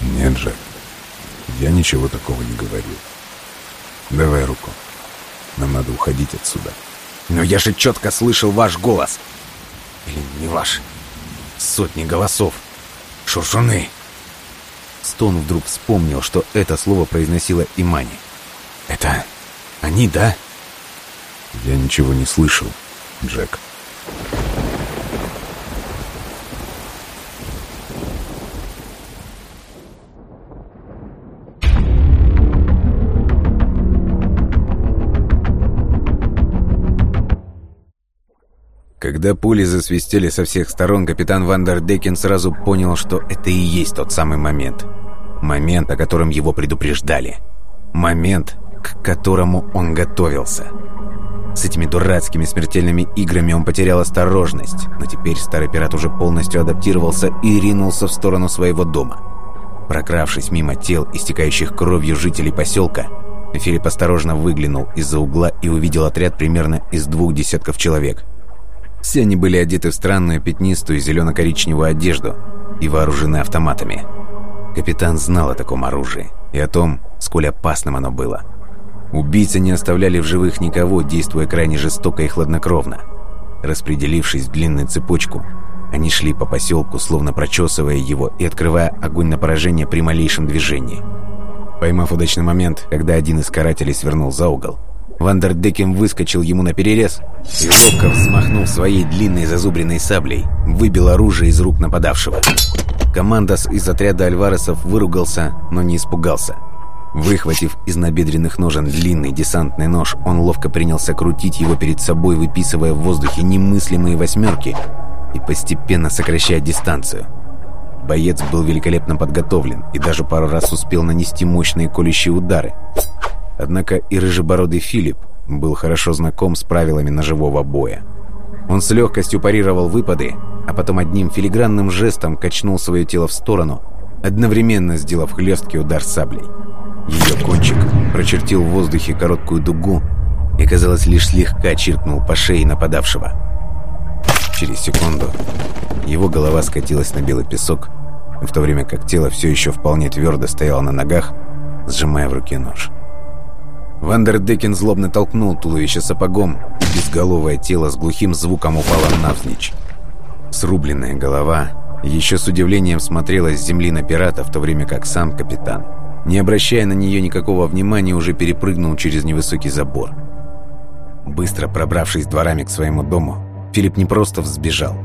Нет, Джек, я ничего такого не говорил. Давай руку. Нам надо уходить отсюда. Но я же четко слышал ваш голос. Или не ваш. Сотни голосов. Шуршуны. Стон вдруг вспомнил, что это слово произносила Имани. Это они, да? Я ничего не слышал, Джек. Когда пули засвистели со всех сторон, капитан Вандердекен сразу понял, что это и есть тот самый момент. Момент, о котором его предупреждали. Момент, к которому он готовился. С этими дурацкими смертельными играми он потерял осторожность, но теперь старый пират уже полностью адаптировался и ринулся в сторону своего дома. Прокравшись мимо тел, истекающих кровью жителей поселка, Филипп осторожно выглянул из-за угла и увидел отряд примерно из двух десятков человек. Все они были одеты в странную пятнистую зелено-коричневую одежду и вооружены автоматами. Капитан знал о таком оружии и о том, сколь опасным оно было – Убийцы не оставляли в живых никого, действуя крайне жестоко и хладнокровно. Распределившись в длинную цепочку, они шли по поселку, словно прочесывая его и открывая огонь на поражение при малейшем движении. Поймав удачный момент, когда один из карателей свернул за угол, Вандердекем выскочил ему на перерез и ловко взмахнув своей длинной зазубренной саблей, выбил оружие из рук нападавшего. Командос из отряда альваресов выругался, но не испугался – Выхватив из набедренных ножен длинный десантный нож, он ловко принялся крутить его перед собой, выписывая в воздухе немыслимые восьмерки и постепенно сокращая дистанцию. Боец был великолепно подготовлен и даже пару раз успел нанести мощные колющие удары. Однако и рыжебородый Филипп был хорошо знаком с правилами ножевого боя. Он с легкостью парировал выпады, а потом одним филигранным жестом качнул свое тело в сторону, одновременно сделав хлесткий удар саблей. Ее кончик прочертил в воздухе короткую дугу и, казалось, лишь слегка чиркнул по шее нападавшего. Через секунду его голова скатилась на белый песок, в то время как тело все еще вполне твердо стояло на ногах, сжимая в руке нож. Вандердекен злобно толкнул туловище сапогом, и безголовое тело с глухим звуком упало навзничь. Срубленная голова еще с удивлением смотрела с земли на пирата, в то время как сам капитан не обращая на нее никакого внимания, уже перепрыгнул через невысокий забор. Быстро пробравшись дворами к своему дому, Филипп не просто взбежал.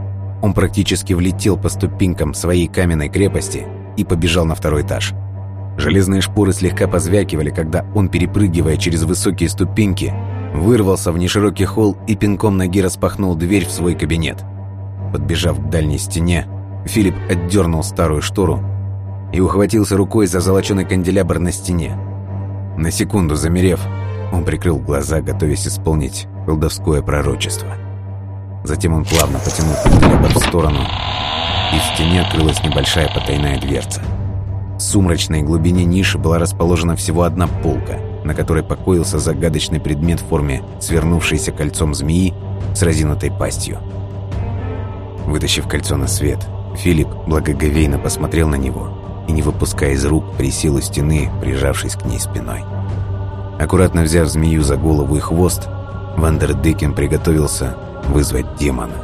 Он практически влетел по ступенькам своей каменной крепости и побежал на второй этаж. Железные шпоры слегка позвякивали, когда он, перепрыгивая через высокие ступеньки, вырвался в неширокий холл и пинком ноги распахнул дверь в свой кабинет. Подбежав к дальней стене, Филипп отдернул старую штору и ухватился рукой за золоченый канделябр на стене. На секунду замерев, он прикрыл глаза, готовясь исполнить колдовское пророчество. Затем он плавно потянул канделябр в сторону, и в стене открылась небольшая потайная дверца. В сумрачной глубине ниши была расположена всего одна полка, на которой покоился загадочный предмет в форме свернувшейся кольцом змеи с разинутой пастью. Вытащив кольцо на свет, Филипп благоговейно посмотрел на него и, не выпуская из рук, присел у стены, прижавшись к ней спиной. Аккуратно взяв змею за голову и хвост, Вандердекен приготовился вызвать демона.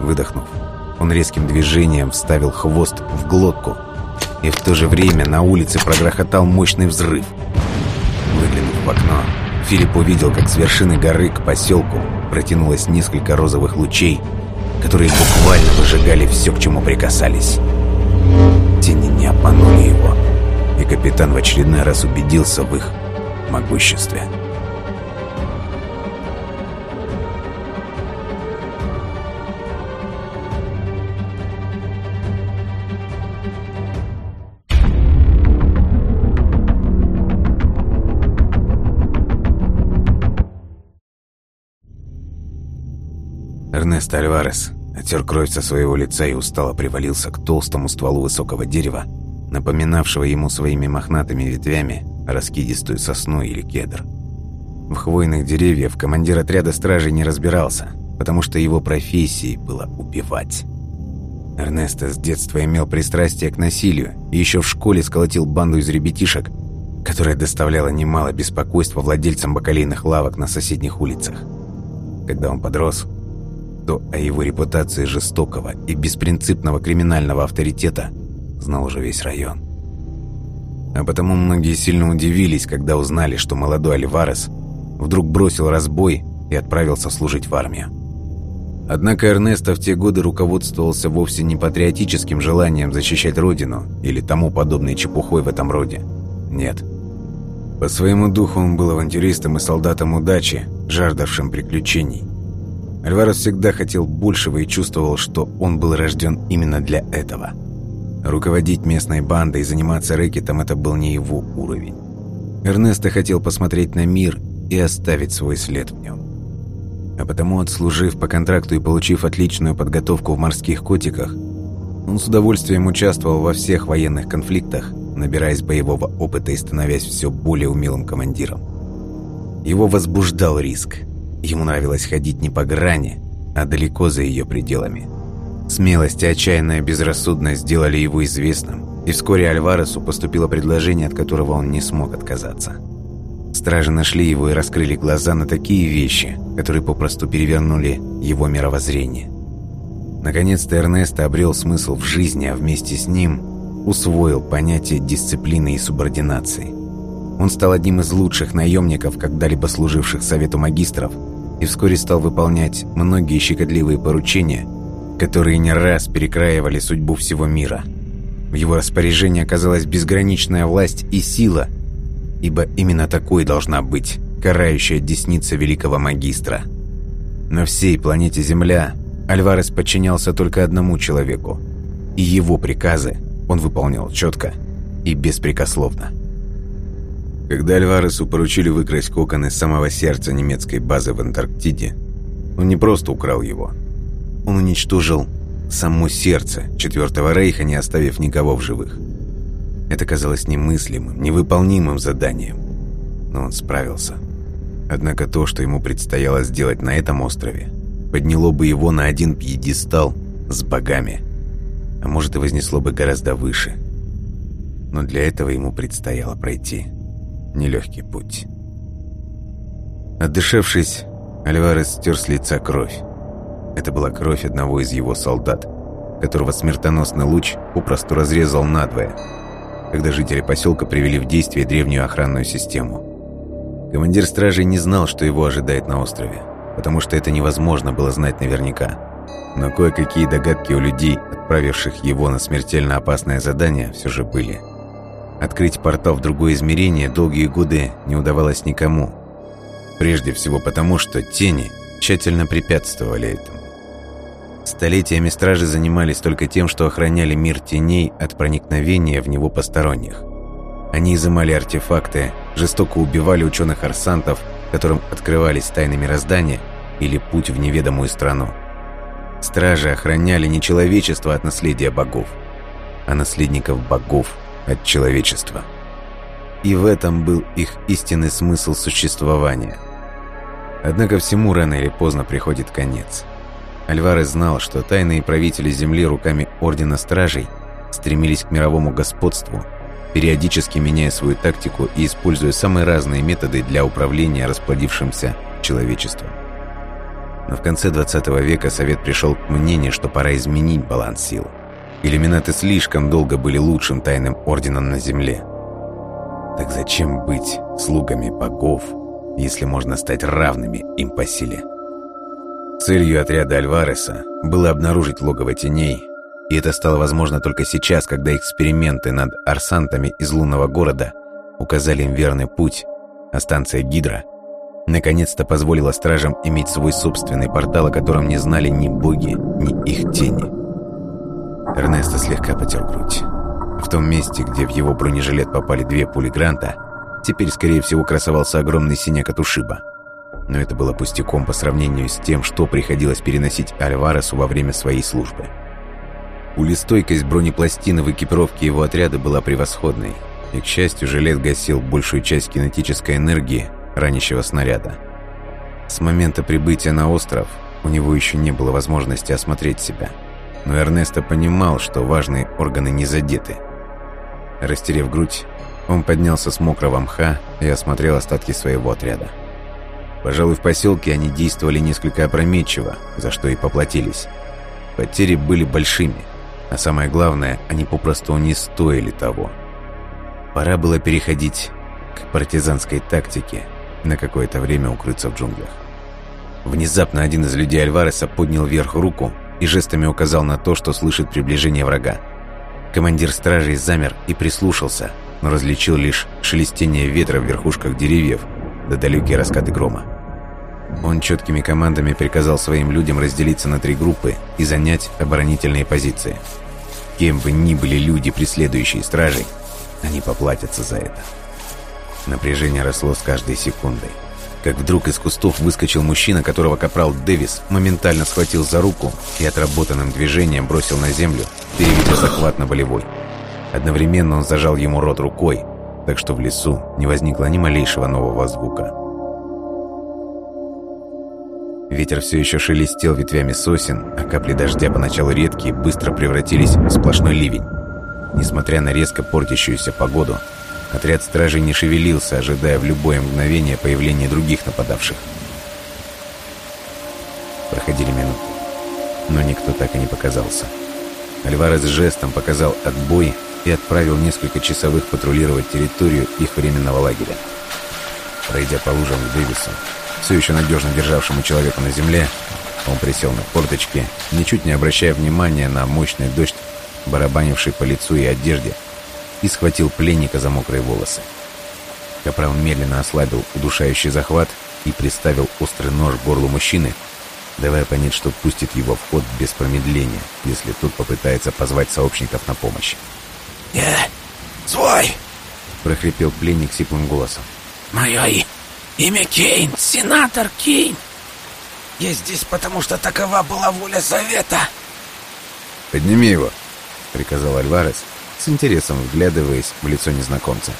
Выдохнув, он резким движением вставил хвост в глотку, и в то же время на улице прогрохотал мощный взрыв. Выглянув в окно, Филипп увидел, как с вершины горы к поселку протянулось несколько розовых лучей, которые буквально выжигали все, к чему прикасались. Обманули его, и капитан в очередной раз убедился в их могуществе. Эрнест Альварес Отер кровь со своего лица и устало привалился к толстому стволу высокого дерева, напоминавшего ему своими мохнатыми ветвями раскидистую сосну или кедр. В хвойных деревьях командир отряда стражей не разбирался, потому что его профессией было убивать. Эрнесто с детства имел пристрастие к насилию и еще в школе сколотил банду из ребятишек, которая доставляла немало беспокойства владельцам бакалейных лавок на соседних улицах. Когда он подрос, то о его репутации жестокого и беспринципного криминального авторитета знал уже весь район. А потому многие сильно удивились, когда узнали, что молодой Альварес вдруг бросил разбой и отправился служить в армию. Однако Эрнесто в те годы руководствовался вовсе не патриотическим желанием защищать родину или тому подобной чепухой в этом роде. Нет. По своему духу он был авантюристом и солдатом удачи, жаждавшим приключений. Альварес всегда хотел большего и чувствовал, что он был рожден именно для этого. Руководить местной бандой и заниматься рэкетом – это был не его уровень. Эрнесто хотел посмотреть на мир и оставить свой след в нем. А потому, отслужив по контракту и получив отличную подготовку в морских котиках, он с удовольствием участвовал во всех военных конфликтах, набираясь боевого опыта и становясь все более умелым командиром. Его возбуждал риск – Ему нравилось ходить не по грани, а далеко за ее пределами. Смелость и отчаянная безрассудность сделали его известным, и вскоре Альваресу поступило предложение, от которого он не смог отказаться. Стражи нашли его и раскрыли глаза на такие вещи, которые попросту перевернули его мировоззрение. Наконец-то Эрнесто обрел смысл в жизни, а вместе с ним усвоил понятие дисциплины и субординации. Он стал одним из лучших наемников, когда-либо служивших Совету Магистров, и вскоре стал выполнять многие щекотливые поручения, которые не раз перекраивали судьбу всего мира. В его распоряжении оказалась безграничная власть и сила, ибо именно такой должна быть карающая десница великого магистра. На всей планете Земля Альварес подчинялся только одному человеку, и его приказы он выполнял четко и беспрекословно. Когда Альваресу поручили выкрасть кокон из самого сердца немецкой базы в Антарктиде, он не просто украл его. Он уничтожил само сердце Четвертого Рейха, не оставив никого в живых. Это казалось немыслимым, невыполнимым заданием. Но он справился. Однако то, что ему предстояло сделать на этом острове, подняло бы его на один пьедестал с богами. А может и вознесло бы гораздо выше. Но для этого ему предстояло пройти нелегкий путь. Отдышавшись, Альварес стер с лица кровь. Это была кровь одного из его солдат, которого смертоносный луч попросту разрезал надвое, когда жители поселка привели в действие древнюю охранную систему. Командир стражей не знал, что его ожидает на острове, потому что это невозможно было знать наверняка. Но кое-какие догадки у людей, отправивших его на смертельно опасное задание, все же были – Открыть портал в другое измерение долгие годы не удавалось никому. Прежде всего потому, что тени тщательно препятствовали этому. Столетиями стражи занимались только тем, что охраняли мир теней от проникновения в него посторонних. Они изымали артефакты, жестоко убивали ученых-арсантов, которым открывались тайны мироздания или путь в неведомую страну. Стражи охраняли не человечество от наследия богов, а наследников богов от человечества. И в этом был их истинный смысл существования. Однако всему рано или поздно приходит конец. Альварес знал, что тайные правители Земли руками Ордена Стражей стремились к мировому господству, периодически меняя свою тактику и используя самые разные методы для управления расплодившимся человечеством. Но в конце 20 века Совет пришел к мнению, что пора изменить баланс сил. Иллюминаты слишком долго были лучшим тайным орденом на Земле. Так зачем быть слугами богов, если можно стать равными им по силе? Целью отряда Альвареса было обнаружить логово теней, и это стало возможно только сейчас, когда эксперименты над арсантами из лунного города указали им верный путь, а станция Гидра наконец-то позволила стражам иметь свой собственный портал, о котором не знали ни боги, ни их тени. Эрнесто слегка потер грудь. В том месте, где в его бронежилет попали две пули Гранта, теперь, скорее всего, красовался огромный синяк от ушиба. Но это было пустяком по сравнению с тем, что приходилось переносить Альваресу во время своей службы. Пулестойкость бронепластины в экипировке его отряда была превосходной, и, к счастью, жилет гасил большую часть кинетической энергии, ранящего снаряда. С момента прибытия на остров у него еще не было возможности осмотреть себя. Но Эрнесто понимал, что важные органы не задеты. Растерев грудь, он поднялся с мокрого мха и осмотрел остатки своего отряда. Пожалуй, в поселке они действовали несколько опрометчиво, за что и поплатились. Потери были большими, а самое главное, они попросту не стоили того. Пора было переходить к партизанской тактике – на какое-то время укрыться в джунглях. Внезапно один из людей Альвареса поднял вверх руку и жестами указал на то, что слышит приближение врага. Командир стражей замер и прислушался, но различил лишь шелестение ветра в верхушках деревьев да далекие раскаты грома. Он четкими командами приказал своим людям разделиться на три группы и занять оборонительные позиции. Кем бы ни были люди, преследующие стражей, они поплатятся за это. Напряжение росло с каждой секундой. Как вдруг из кустов выскочил мужчина, которого капрал Дэвис моментально схватил за руку и отработанным движением бросил на землю, переведя захват на болевой. Одновременно он зажал ему рот рукой, так что в лесу не возникло ни малейшего нового звука. Ветер все еще шелестел ветвями сосен, а капли дождя поначалу редкие быстро превратились в сплошной ливень. Несмотря на резко портящуюся погоду, Отряд стражей не шевелился, ожидая в любое мгновение появления других нападавших. Проходили минуты, но никто так и не показался. Альварес жестом показал отбой и отправил несколько часовых патрулировать территорию их временного лагеря. Пройдя по лужам к Дэвису, все еще надежно державшему человека на земле, он присел на порточки, ничуть не обращая внимания на мощный дождь, барабанивший по лицу и одежде, и схватил пленника за мокрые волосы. Капрал медленно ослабил удушающий захват и приставил острый нож к горлу мужчины, давая понять, что пустит его в ход без промедления, если тот попытается позвать сообщников на помощь. «Не, свой!» — прохрипел пленник сиплым голосом. «Мое имя Кейн, сенатор Кейн. Я здесь, потому что такова была воля Совета». «Подними его», — приказал Альварес, с интересом вглядываясь в лицо незнакомца.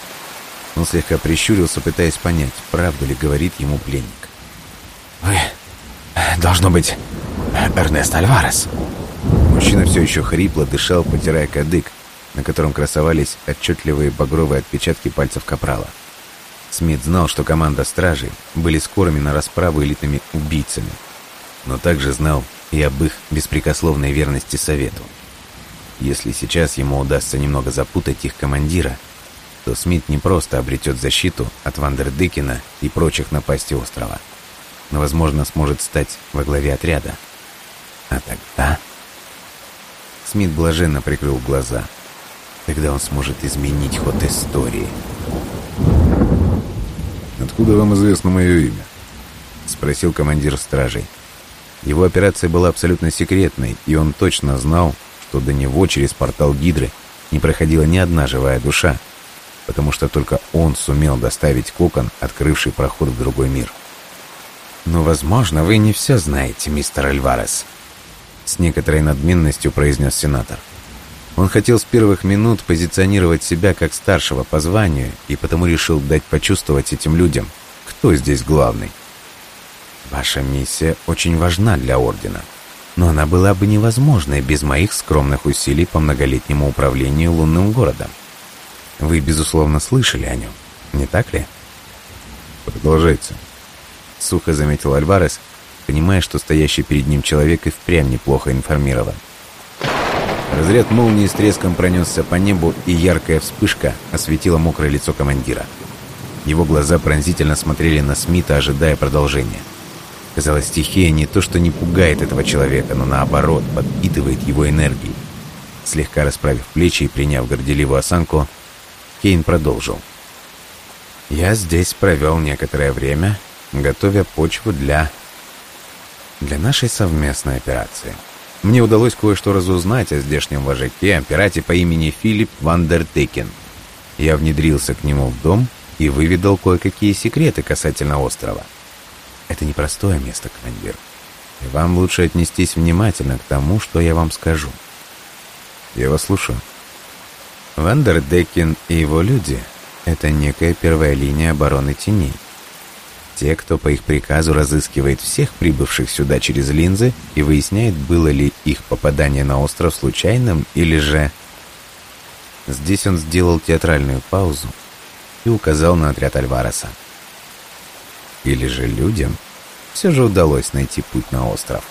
Он слегка прищурился, пытаясь понять, правду ли говорит ему пленник. «Вы, должно быть, Эрнест Альварес». Мужчина все еще хрипло дышал, потирая кадык, на котором красовались отчетливые багровые отпечатки пальцев капрала. Смит знал, что команда стражей были скорыми на расправу элитными убийцами, но также знал и об их беспрекословной верности совету. Если сейчас ему удастся немного запутать их командира, то Смит не просто обретет защиту от Вандердыкина и прочих напасти острова, но, возможно, сможет стать во главе отряда. А тогда... Смит блаженно прикрыл глаза. Тогда он сможет изменить ход истории. «Откуда вам известно мое имя?» — спросил командир стражей. Его операция была абсолютно секретной, и он точно знал, что до него через портал Гидры не проходила ни одна живая душа, потому что только он сумел доставить кокон, открывший проход в другой мир. «Но, возможно, вы не все знаете, мистер Альварес», — с некоторой надменностью произнес сенатор. Он хотел с первых минут позиционировать себя как старшего по званию и потому решил дать почувствовать этим людям, кто здесь главный. Ваша миссия очень важна для Ордена, но она была бы невозможной без моих скромных усилий по многолетнему управлению лунным городом. Вы, безусловно, слышали о нем, не так ли? Продолжайте. Сухо заметил Альварес, понимая, что стоящий перед ним человек и впрямь неплохо информирован. Разряд молнии с треском пронесся по небу, и яркая вспышка осветила мокрое лицо командира. Его глаза пронзительно смотрели на Смита, ожидая продолжения. Казалось, стихия не то что не пугает этого человека, но наоборот, подпитывает его энергией. Слегка расправив плечи и приняв горделивую осанку, Кейн продолжил. «Я здесь провел некоторое время, готовя почву для... для нашей совместной операции. Мне удалось кое-что разузнать о здешнем вожаке, о пирате по имени Филипп Вандердекен. Я внедрился к нему в дом и выведал кое-какие секреты касательно острова. Это непростое место, командир. И вам лучше отнестись внимательно к тому, что я вам скажу. Я вас слушаю. Вандердекин и его люди — это некая первая линия обороны теней. Те, кто по их приказу разыскивает всех прибывших сюда через линзы и выясняет, было ли их попадание на остров случайным или же... Здесь он сделал театральную паузу и указал на отряд Альвареса. Или же людям все же удалось найти путь на остров.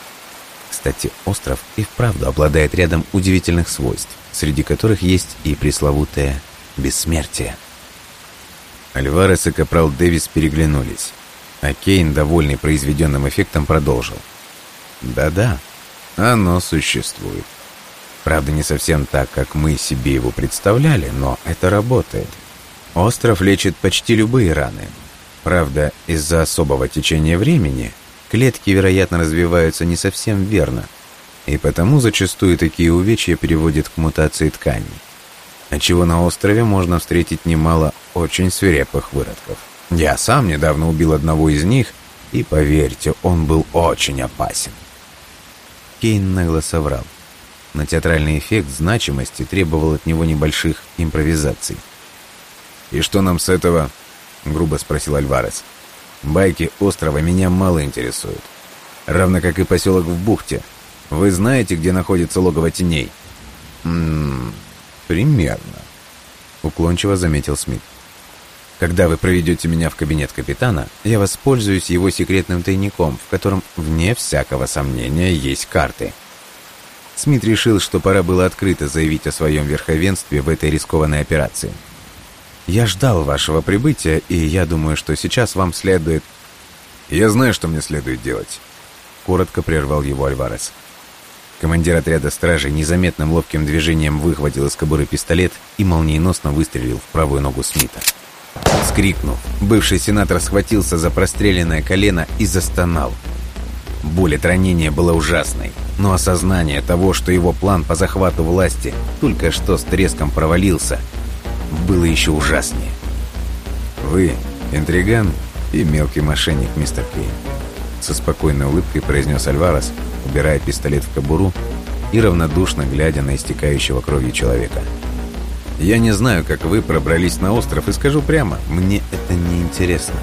Кстати, остров и вправду обладает рядом удивительных свойств, среди которых есть и пресловутое бессмертие. Альварес и Капрал Дэвис переглянулись, а Кейн, довольный произведенным эффектом, продолжил. «Да-да, оно существует. Правда, не совсем так, как мы себе его представляли, но это работает. Остров лечит почти любые раны, Правда, из-за особого течения времени клетки, вероятно, развиваются не совсем верно, и потому зачастую такие увечья переводят к мутации тканей. Отчего на острове можно встретить немало очень свирепых выродков. Я сам недавно убил одного из них, и, поверьте, он был очень опасен. Кейн нагло соврал. На театральный эффект значимости требовал от него небольших импровизаций. «И что нам с этого?» — грубо спросил Альварес. «Байки острова меня мало интересуют. Равно как и поселок в бухте. Вы знаете, где находится логово теней?» «Ммм, примерно», — уклончиво заметил Смит. «Когда вы проведете меня в кабинет капитана, я воспользуюсь его секретным тайником, в котором, вне всякого сомнения, есть карты». Смит решил, что пора было открыто заявить о своем верховенстве в этой рискованной операции — я ждал вашего прибытия, и я думаю, что сейчас вам следует...» «Я знаю, что мне следует делать», — коротко прервал его Альварес. Командир отряда стражи незаметным ловким движением выхватил из кобуры пистолет и молниеносно выстрелил в правую ногу Смита. Скрикнув, бывший сенатор схватился за простреленное колено и застонал. Боль от ранения была ужасной, но осознание того, что его план по захвату власти только что с треском провалился, было еще ужаснее. «Вы интриган и мелкий мошенник, мистер Кейн», со спокойной улыбкой произнес Альварес, убирая пистолет в кобуру и равнодушно глядя на истекающего кровью человека. «Я не знаю, как вы пробрались на остров, и скажу прямо, мне это не интересно.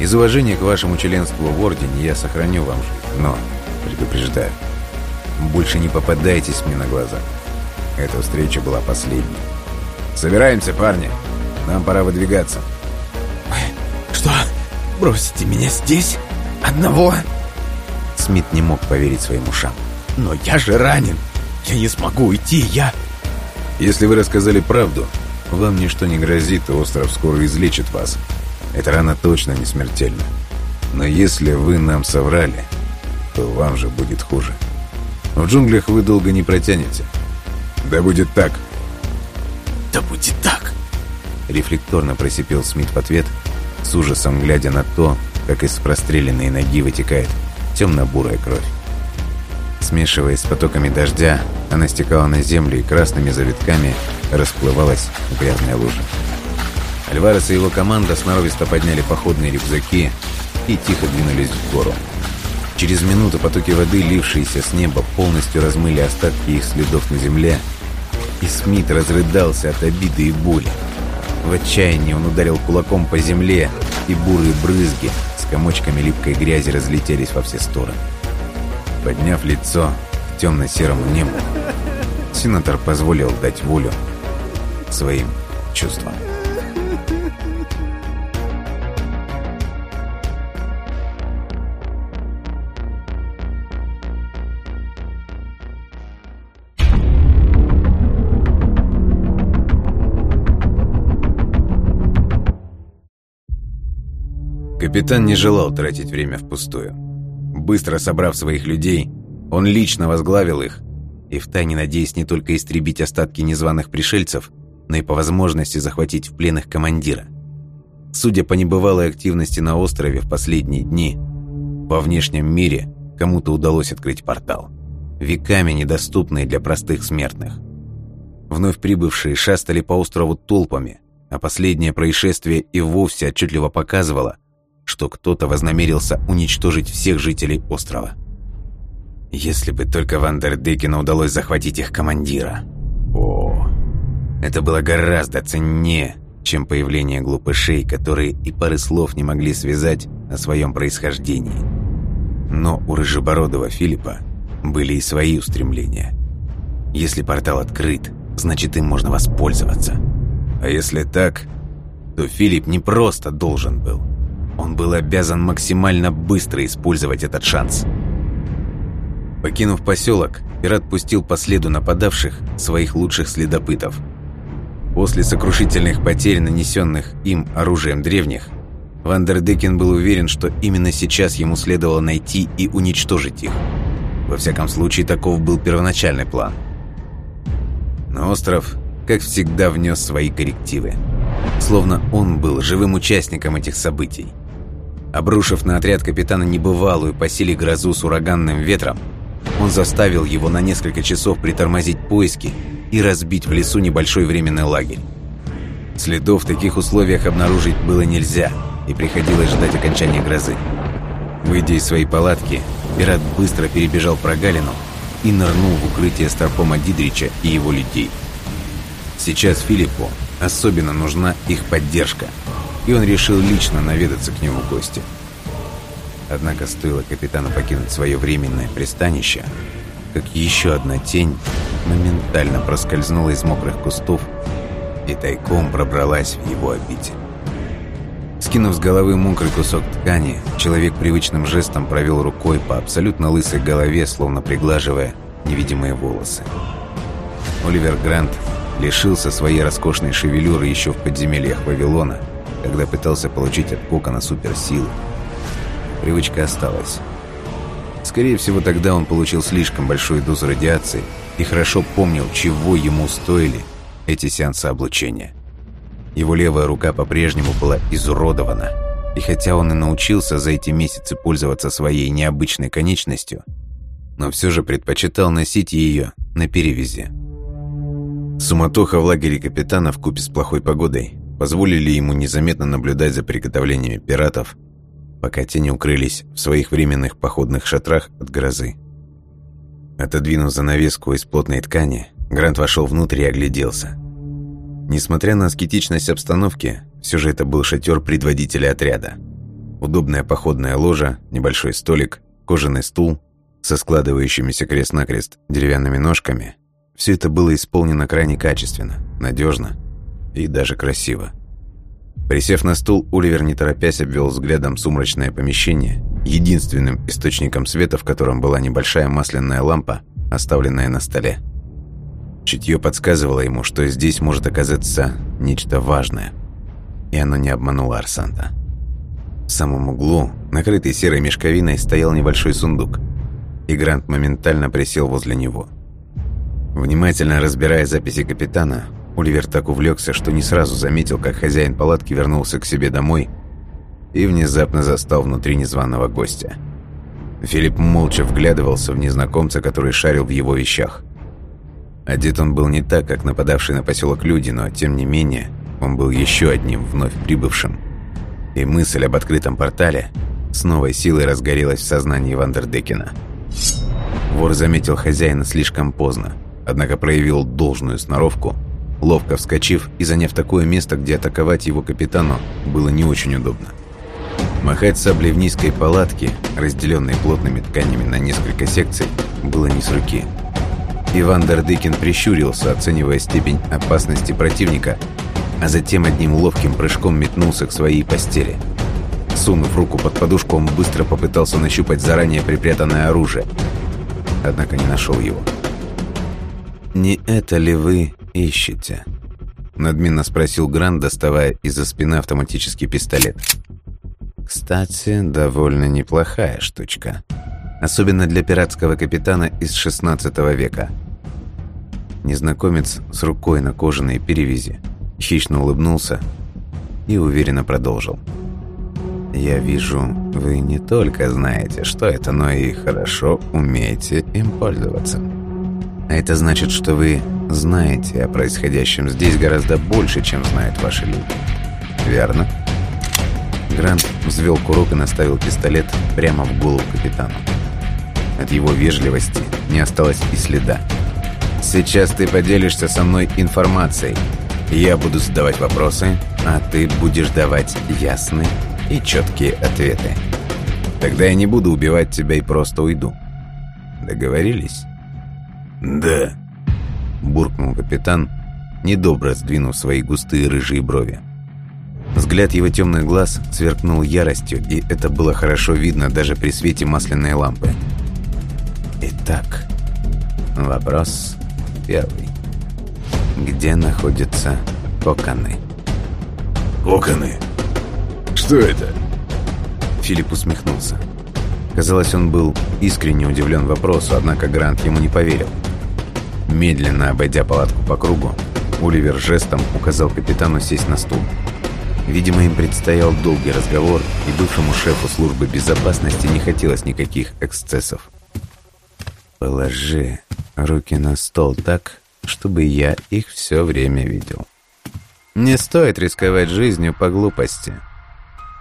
Из уважения к вашему членству в Ордене я сохраню вам жизнь, но, предупреждаю, больше не попадайтесь мне на глаза. Эта встреча была последней. Собираемся, парни. Нам пора выдвигаться. Что? Бросите меня здесь? Одного? Смит не мог поверить своим ушам. Но я же ранен. Я не смогу уйти, я... Если вы рассказали правду, вам ничто не грозит, и остров скоро излечит вас. Эта рана точно не смертельна. Но если вы нам соврали, то вам же будет хуже. В джунглях вы долго не протянете. Да будет так. Да будет так!» Рефлекторно просипел Смит в ответ, с ужасом глядя на то, как из простреленной ноги вытекает темно-бурая кровь. Смешиваясь с потоками дождя, она стекала на землю и красными завитками расплывалась в грязной луже. Альварес и его команда сноровисто подняли походные рюкзаки и тихо двинулись в гору. Через минуту потоки воды, лившиеся с неба, полностью размыли остатки их следов на земле, и Смит разрыдался от обиды и боли. В отчаянии он ударил кулаком по земле, и бурые брызги с комочками липкой грязи разлетелись во все стороны. Подняв лицо к темно-серому небу, сенатор позволил дать волю своим чувствам. Капитан не желал тратить время впустую. Быстро собрав своих людей, он лично возглавил их и втайне надеясь не только истребить остатки незваных пришельцев, но и по возможности захватить в плен их командира. Судя по небывалой активности на острове в последние дни, во внешнем мире кому-то удалось открыть портал, веками недоступный для простых смертных. Вновь прибывшие шастали по острову толпами, а последнее происшествие и вовсе отчетливо показывало, что кто-то вознамерился уничтожить всех жителей острова. Если бы только Вандердекину удалось захватить их командира. О, это было гораздо ценнее, чем появление глупышей, которые и пары слов не могли связать о своем происхождении. Но у рыжебородого Филиппа были и свои устремления. Если портал открыт, значит им можно воспользоваться. А если так, то Филипп не просто должен был – он был обязан максимально быстро использовать этот шанс. Покинув поселок, пират пустил по следу нападавших своих лучших следопытов. После сокрушительных потерь, нанесенных им оружием древних, Вандердекен был уверен, что именно сейчас ему следовало найти и уничтожить их. Во всяком случае, таков был первоначальный план. Но остров, как всегда, внес свои коррективы. Словно он был живым участником этих событий. Обрушив на отряд капитана небывалую по силе грозу с ураганным ветром, он заставил его на несколько часов притормозить поиски и разбить в лесу небольшой временный лагерь. Следов в таких условиях обнаружить было нельзя, и приходилось ждать окончания грозы. Выйдя из своей палатки, пират быстро перебежал прогалину и нырнул в укрытие Старпома Дидрича и его людей. Сейчас Филиппу особенно нужна их поддержка – и он решил лично наведаться к нему в гости. Однако стоило капитану покинуть свое временное пристанище, как еще одна тень моментально проскользнула из мокрых кустов и тайком пробралась в его обитель. Скинув с головы мокрый кусок ткани, человек привычным жестом провел рукой по абсолютно лысой голове, словно приглаживая невидимые волосы. Оливер Грант лишился своей роскошной шевелюры еще в подземельях Вавилона – когда пытался получить от Кокона суперсилы. Привычка осталась. Скорее всего, тогда он получил слишком большую дозу радиации и хорошо помнил, чего ему стоили эти сеансы облучения. Его левая рука по-прежнему была изуродована, и хотя он и научился за эти месяцы пользоваться своей необычной конечностью, но все же предпочитал носить ее на перевязи. Суматоха в лагере капитана в купе с плохой погодой позволили ему незаметно наблюдать за приготовлениями пиратов, пока те не укрылись в своих временных походных шатрах от грозы. Отодвинув занавеску из плотной ткани, Грант вошел внутрь и огляделся. Несмотря на аскетичность обстановки, все же это был шатер предводителя отряда. Удобная походная ложа, небольшой столик, кожаный стул со складывающимися крест-накрест деревянными ножками – все это было исполнено крайне качественно, надежно и даже красиво. Присев на стул, Оливер, не торопясь, обвел взглядом сумрачное помещение, единственным источником света, в котором была небольшая масляная лампа, оставленная на столе. Чутье подсказывало ему, что здесь может оказаться нечто важное, и оно не обмануло Арсанта. В самом углу, накрытый серой мешковиной, стоял небольшой сундук, и Грант моментально присел возле него. Внимательно разбирая записи капитана, Оливер так увлекся, что не сразу заметил, как хозяин палатки вернулся к себе домой и внезапно застал внутри незваного гостя. Филипп молча вглядывался в незнакомца, который шарил в его вещах. Одет он был не так, как нападавший на поселок люди, но, тем не менее, он был еще одним вновь прибывшим. И мысль об открытом портале с новой силой разгорелась в сознании Вандердекена. Вор заметил хозяина слишком поздно, однако проявил должную сноровку, ловко вскочив и заняв такое место, где атаковать его капитану было не очень удобно. Махать саблей в низкой палатке, разделенной плотными тканями на несколько секций, было не с руки. Иван Дардыкин прищурился, оценивая степень опасности противника, а затем одним ловким прыжком метнулся к своей постели. Сунув руку под подушку, он быстро попытался нащупать заранее припрятанное оружие, однако не нашел его. «Не это ли вы ищете?» Надменно спросил Грант, доставая из-за спины автоматический пистолет. Кстати, довольно неплохая штучка. Особенно для пиратского капитана из 16 века. Незнакомец с рукой на кожаной перевязи хищно улыбнулся и уверенно продолжил. «Я вижу, вы не только знаете, что это, но и хорошо умеете им пользоваться. А это значит, что вы знаете о происходящем здесь гораздо больше, чем знают ваши люди. Верно?» Грант взвел курок и наставил пистолет прямо в голову капитану. От его вежливости не осталось и следа. «Сейчас ты поделишься со мной информацией. Я буду задавать вопросы, а ты будешь давать ясные и четкие ответы. Тогда я не буду убивать тебя и просто уйду. Договорились?» «Да», — буркнул капитан, недобро сдвинув свои густые рыжие брови. Взгляд его темных глаз сверкнул яростью, и это было хорошо видно даже при свете масляной лампы. Итак, вопрос первый. Где находятся коконы? «Коконы? Что это?» Филипп усмехнулся. Казалось, он был искренне удивлен вопросу, однако Грант ему не поверил. Медленно обойдя палатку по кругу, Оливер жестом указал капитану сесть на стул. Видимо, им предстоял долгий разговор, и бывшему шефу службы безопасности не хотелось никаких эксцессов. «Положи руки на стол так, чтобы я их все время видел. Не стоит рисковать жизнью по глупости.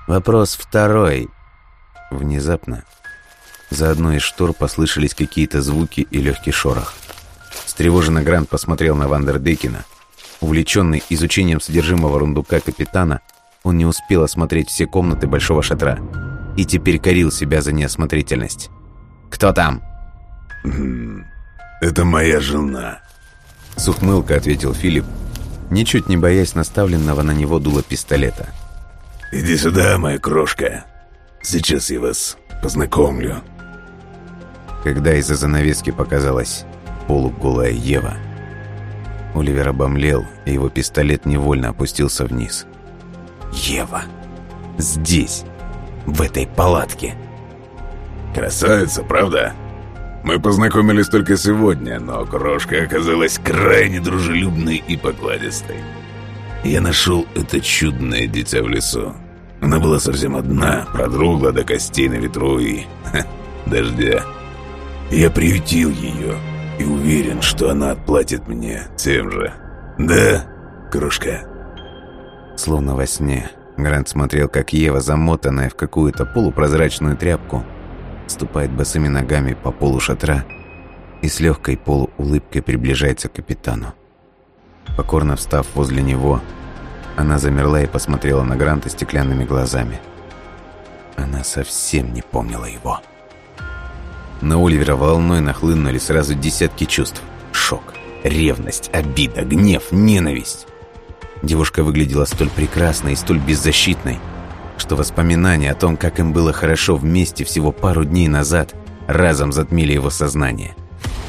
Вопрос второй. Внезапно за одной из штор послышались какие-то звуки и легкий шорох. Встревоженно Грант посмотрел на Вандердекина. Увлеченный изучением содержимого рундука капитана, он не успел осмотреть все комнаты большого шатра и теперь корил себя за неосмотрительность. «Кто там?» «Это моя жена», — с ухмылкой ответил Филипп, ничуть не боясь наставленного на него дула пистолета. «Иди сюда, моя крошка. Сейчас я вас познакомлю». Когда из-за занавески показалась полуголая Ева, Оливер обомлел, и его пистолет невольно опустился вниз. Ева. Здесь. В этой палатке. Красавица, правда? Мы познакомились только сегодня, но крошка оказалась крайне дружелюбной и покладистой. Я нашел это чудное дитя в лесу. Она была совсем одна, продрогла до костей на ветру и... Ха, дождя. Я приютил ее и уверен, что она отплатит мне тем же. Да, крошка?» Словно во сне, Грант смотрел, как Ева, замотанная в какую-то полупрозрачную тряпку, ступает босыми ногами по полу шатра и с легкой полуулыбкой приближается к капитану. Покорно встав возле него, она замерла и посмотрела на Гранта стеклянными глазами. Она совсем не помнила его. На Оливера волной нахлынули сразу десятки чувств. Шок, ревность, обида, гнев, ненависть. Девушка выглядела столь прекрасной и столь беззащитной, что воспоминания о том, как им было хорошо вместе всего пару дней назад, разом затмили его сознание.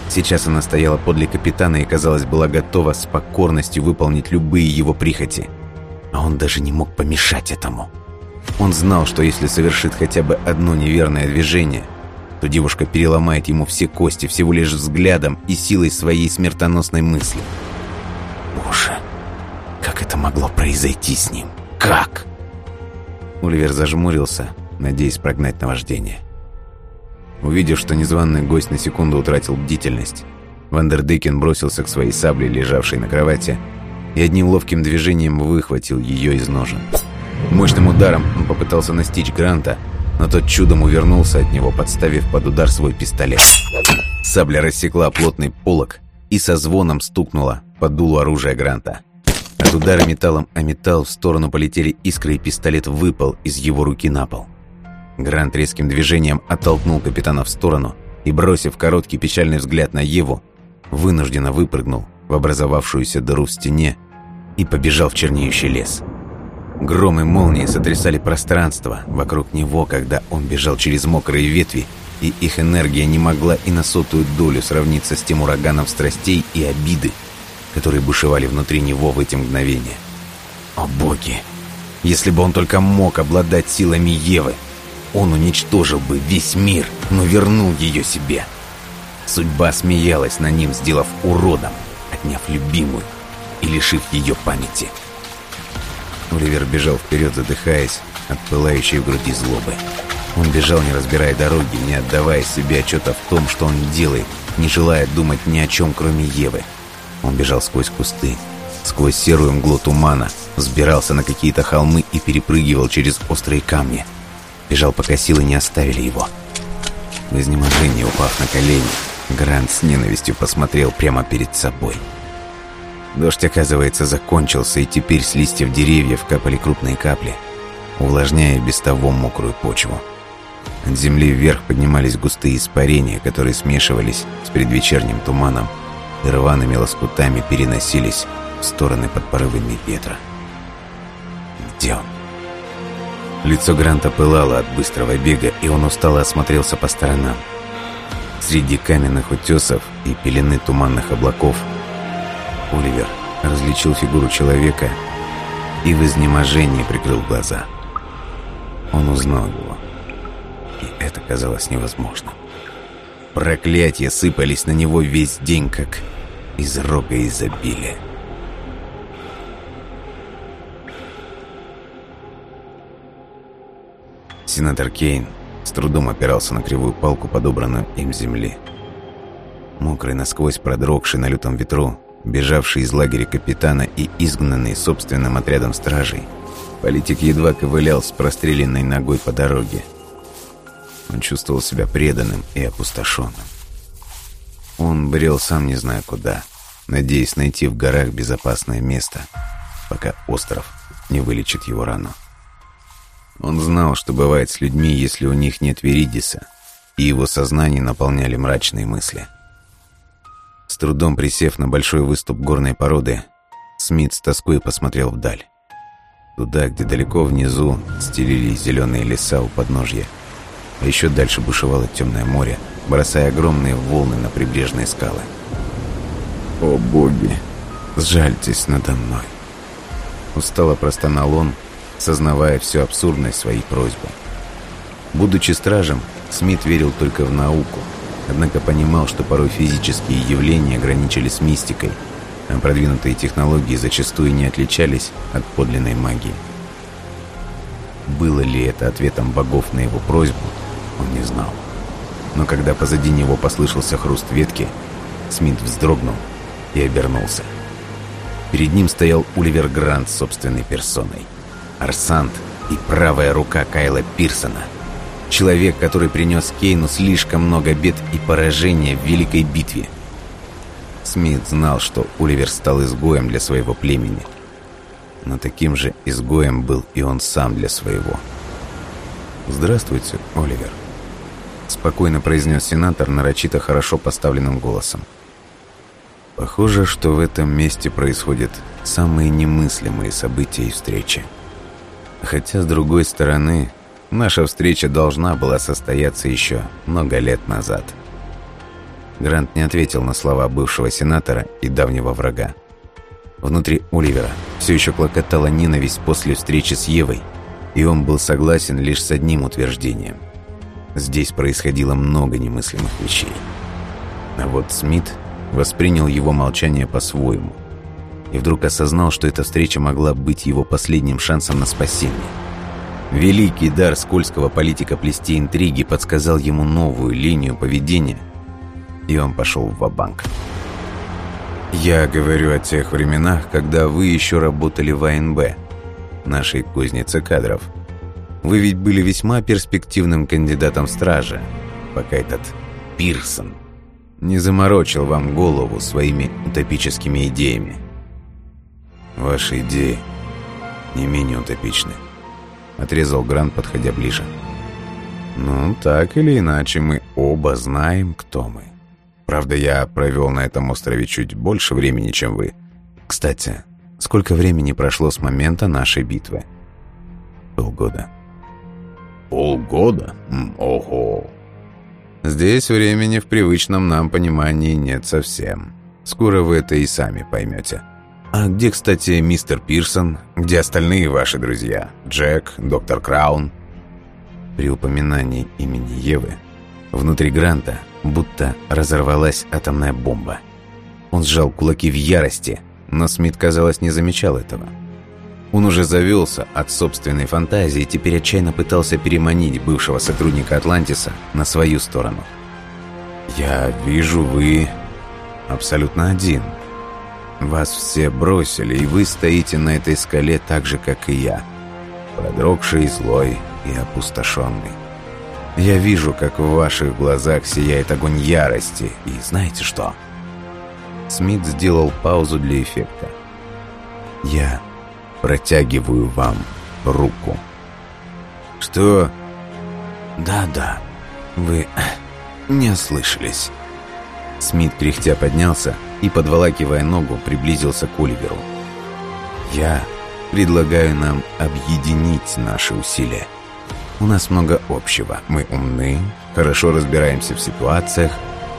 Сейчас она стояла подле капитана и, казалось, была готова с покорностью выполнить любые его прихоти. А он даже не мог помешать этому. Он знал, что если совершит хотя бы одно неверное движение, то девушка переломает ему все кости всего лишь взглядом и силой своей смертоносной мысли. Боже, как это могло произойти с ним? Как? Оливер зажмурился, надеясь прогнать наваждение. Увидев, что незваный гость на секунду утратил бдительность, Вандердыкен бросился к своей сабле, лежавшей на кровати, и одним ловким движением выхватил ее из ножен. Мощным ударом он попытался настичь Гранта, но тот чудом увернулся от него, подставив под удар свой пистолет. Сабля рассекла плотный полог и со звоном стукнула под дулу оружия Гранта. От удара металлом о металл в сторону полетели искры, и пистолет выпал из его руки на пол. Грант резким движением оттолкнул капитана в сторону и, бросив короткий печальный взгляд на Еву, вынужденно выпрыгнул в образовавшуюся дыру в стене и побежал в чернеющий лес. Гром и молнии сотрясали пространство вокруг него, когда он бежал через мокрые ветви, и их энергия не могла и на сотую долю сравниться с тем ураганом страстей и обиды, которые бушевали внутри него в эти мгновения. О боги! Если бы он только мог обладать силами Евы, он уничтожил бы весь мир, но вернул ее себе. Судьба смеялась на ним, сделав уродом, отняв любимую и лишив ее памяти. Оливер бежал вперед, задыхаясь от пылающей в груди злобы. Он бежал, не разбирая дороги, не отдавая себе отчета в том, что он делает, не желая думать ни о чем, кроме Евы. Он бежал сквозь кусты, сквозь серую мглу тумана, взбирался на какие-то холмы и перепрыгивал через острые камни. Бежал, пока силы не оставили его. В изнеможении, упав на колени, Грант с ненавистью посмотрел прямо перед собой. Дождь, оказывается, закончился, и теперь с листьев деревьев капали крупные капли, увлажняя без того мокрую почву. От земли вверх поднимались густые испарения, которые смешивались с предвечерним туманом и рваными лоскутами переносились в стороны под порывами ветра. Где он? Лицо Гранта пылало от быстрого бега, и он устало осмотрелся по сторонам. Среди каменных утесов и пелены туманных облаков Оливер различил фигуру человека и в изнеможении прикрыл глаза. Он узнал его и это казалось невозможным. Проклятия сыпались на него весь день, как из рога изобилия. Сенатор Кейн с трудом опирался на кривую палку, подобранную им земли. Мокрый насквозь продрогший на лютом ветру, бежавший из лагеря капитана и изгнанный собственным отрядом стражей, политик едва ковылял с простреленной ногой по дороге. Он чувствовал себя преданным и опустошенным. Он брел сам не зная куда, надеясь найти в горах безопасное место, пока остров не вылечит его рану. Он знал, что бывает с людьми, если у них нет Веридиса, и его сознание наполняли мрачные мысли. С трудом присев на большой выступ горной породы, Смит с тоской посмотрел вдаль. Туда, где далеко внизу стелились зеленые леса у подножья а еще дальше бушевало темное море, бросая огромные волны на прибрежные скалы. «О боги, сжальтесь надо мной!» Устало простонал он, сознавая всю абсурдность своей просьбы. Будучи стражем, Смит верил только в науку, однако понимал, что порой физические явления ограничили с мистикой, а продвинутые технологии зачастую не отличались от подлинной магии. Было ли это ответом богов на его просьбу, он не знал. Но когда позади него послышался хруст ветки, Смит вздрогнул и обернулся. Перед ним стоял Уливер Грант собственной персоной. Арсант и правая рука Кайла Пирсона. Человек, который принес Кейну слишком много бед и поражения в Великой битве. Смит знал, что Уливер стал изгоем для своего племени. Но таким же изгоем был и он сам для своего. «Здравствуйте, Оливер», спокойно произнес сенатор нарочито хорошо поставленным голосом. Похоже, что в этом месте происходят самые немыслимые события и встречи. Хотя, с другой стороны, наша встреча должна была состояться еще много лет назад. Грант не ответил на слова бывшего сенатора и давнего врага. Внутри Оливера все еще клокотала ненависть после встречи с Евой, и он был согласен лишь с одним утверждением – Здесь происходило много немыслимых вещей. А вот Смит воспринял его молчание по-своему. И вдруг осознал, что эта встреча могла быть его последним шансом на спасение. Великий дар скользкого политика плести интриги подсказал ему новую линию поведения, и он пошел в ва-банк. Я говорю о тех временах, когда вы еще работали в АНБ, нашей кузнице кадров. Вы ведь были весьма перспективным кандидатом в страже, пока этот Пирсон не заморочил вам голову своими утопическими идеями. Ваши идеи не менее утопичны. Отрезал Грант, подходя ближе. Ну, так или иначе, мы оба знаем, кто мы. Правда, я провел на этом острове чуть больше времени, чем вы. Кстати, сколько времени прошло с момента нашей битвы? Полгода. Полгода? Ого. Здесь времени в привычном нам понимании нет совсем. Скоро вы это и сами поймете. А где, кстати, мистер Пирсон? Где остальные ваши друзья? Джек, доктор Краун? При упоминании имени Евы внутри Гранта будто разорвалась атомная бомба. Он сжал кулаки в ярости, но Смит, казалось, не замечал этого. Он уже завелся от собственной фантазии и теперь отчаянно пытался переманить бывшего сотрудника Атлантиса на свою сторону. «Я вижу, вы абсолютно один. Вас все бросили, и вы стоите на этой скале так же, как и я, продрогший, злой и опустошенный. Я вижу, как в ваших глазах сияет огонь ярости. И знаете что? Смит сделал паузу для эффекта. Я протягиваю вам руку. Что? Да-да, вы не ослышались. Смит кряхтя поднялся и, подволакивая ногу, приблизился к Оливеру. Я предлагаю нам объединить наши усилия. У нас много общего. Мы умны, хорошо разбираемся в ситуациях,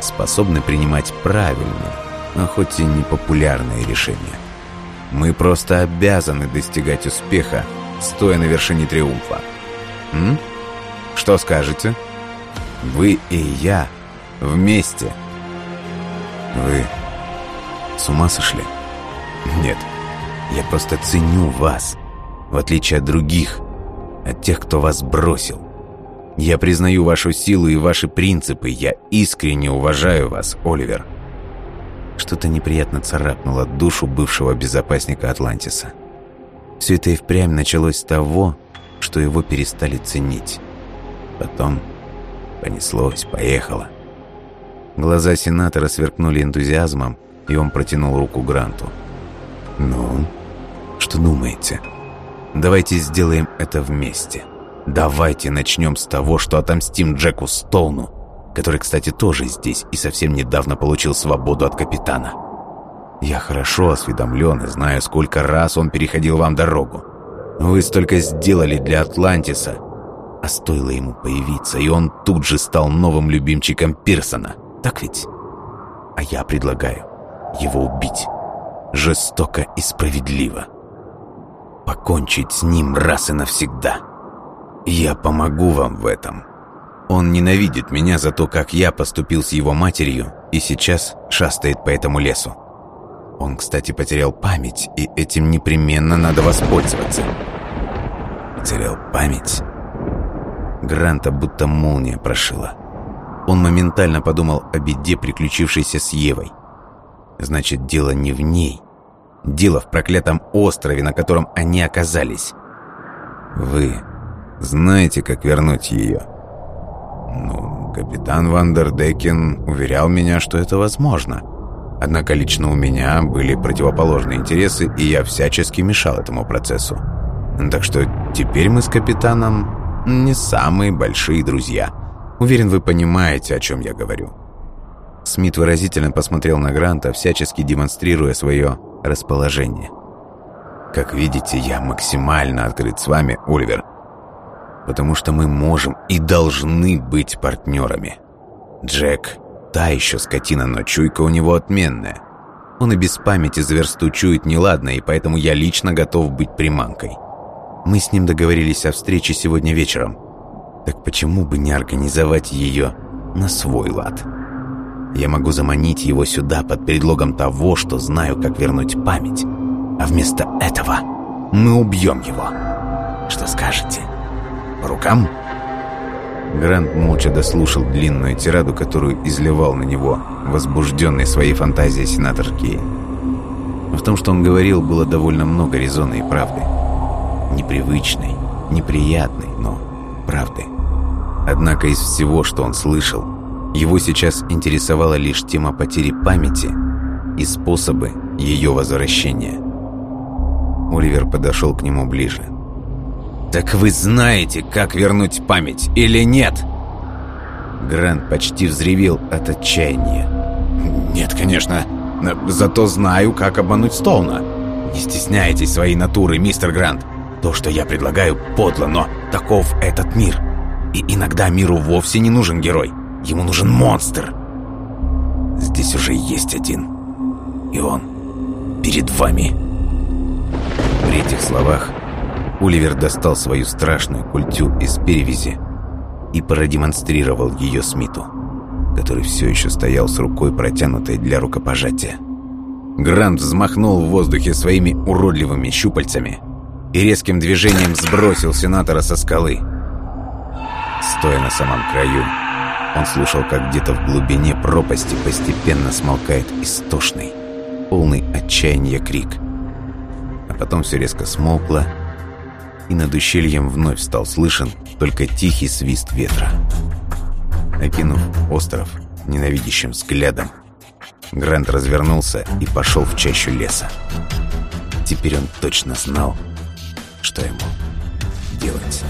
способны принимать правильные, а хоть и непопулярные решения. Мы просто обязаны достигать успеха, стоя на вершине триумфа. М? Что скажете? Вы и я вместе. Вы с ума сошли? Нет, я просто ценю вас, в отличие от других, от тех, кто вас бросил. Я признаю вашу силу и ваши принципы. Я искренне уважаю вас, Оливер. Что-то неприятно царапнуло душу бывшего безопасника Атлантиса. Все это и впрямь началось с того, что его перестали ценить. Потом понеслось, поехало. Глаза сенатора сверкнули энтузиазмом, и он протянул руку Гранту. «Ну, что думаете?» Давайте сделаем это вместе. Давайте начнем с того, что отомстим Джеку Стоуну, который, кстати, тоже здесь и совсем недавно получил свободу от капитана. Я хорошо осведомлен и знаю, сколько раз он переходил вам дорогу. Вы столько сделали для Атлантиса, а стоило ему появиться, и он тут же стал новым любимчиком Пирсона. Так ведь? А я предлагаю его убить. Жестоко и справедливо покончить с ним раз и навсегда. Я помогу вам в этом. Он ненавидит меня за то, как я поступил с его матерью и сейчас шастает по этому лесу. Он, кстати, потерял память, и этим непременно надо воспользоваться. Потерял память? Гранта будто молния прошила. Он моментально подумал о беде, приключившейся с Евой. Значит, дело не в ней, Дело в проклятом острове, на котором они оказались. Вы знаете, как вернуть ее? Ну, капитан Вандердекен уверял меня, что это возможно. Однако лично у меня были противоположные интересы, и я всячески мешал этому процессу. Так что теперь мы с капитаном не самые большие друзья. Уверен, вы понимаете, о чем я говорю. Смит выразительно посмотрел на Гранта, всячески демонстрируя свое расположение. Как видите, я максимально открыт с вами, Оливер. Потому что мы можем и должны быть партнерами. Джек, та еще скотина, но чуйка у него отменная. Он и без памяти зверсту чует неладно, и поэтому я лично готов быть приманкой. Мы с ним договорились о встрече сегодня вечером. Так почему бы не организовать ее на свой лад?» Я могу заманить его сюда под предлогом того, что знаю, как вернуть память. А вместо этого мы убьем его. Что скажете? По рукам?» Грант молча дослушал длинную тираду, которую изливал на него возбужденный своей фантазией сенатор Кей. В том, что он говорил, было довольно много резона и правды. Непривычной, неприятной, но правды. Однако из всего, что он слышал, его сейчас интересовала лишь тема потери памяти и способы ее возвращения. Оливер подошел к нему ближе. «Так вы знаете, как вернуть память или нет?» Грант почти взревел от отчаяния. «Нет, конечно. Зато знаю, как обмануть Стоуна. Не стесняйтесь своей натуры, мистер Грант. То, что я предлагаю, подло, но таков этот мир. И иногда миру вовсе не нужен герой. Ему нужен монстр. Здесь уже есть один. И он перед вами». При этих словах Оливер достал свою страшную культю из перевязи и продемонстрировал ее Смиту, который все еще стоял с рукой, протянутой для рукопожатия. Грант взмахнул в воздухе своими уродливыми щупальцами и резким движением сбросил сенатора со скалы. Стоя на самом краю, он слушал, как где-то в глубине пропасти постепенно смолкает истошный, полный отчаяния крик. А потом все резко смолкло, и над ущельем вновь стал слышен только тихий свист ветра. Окинув остров ненавидящим взглядом, Грант развернулся и пошел в чащу леса. Теперь он точно знал, что ему делать.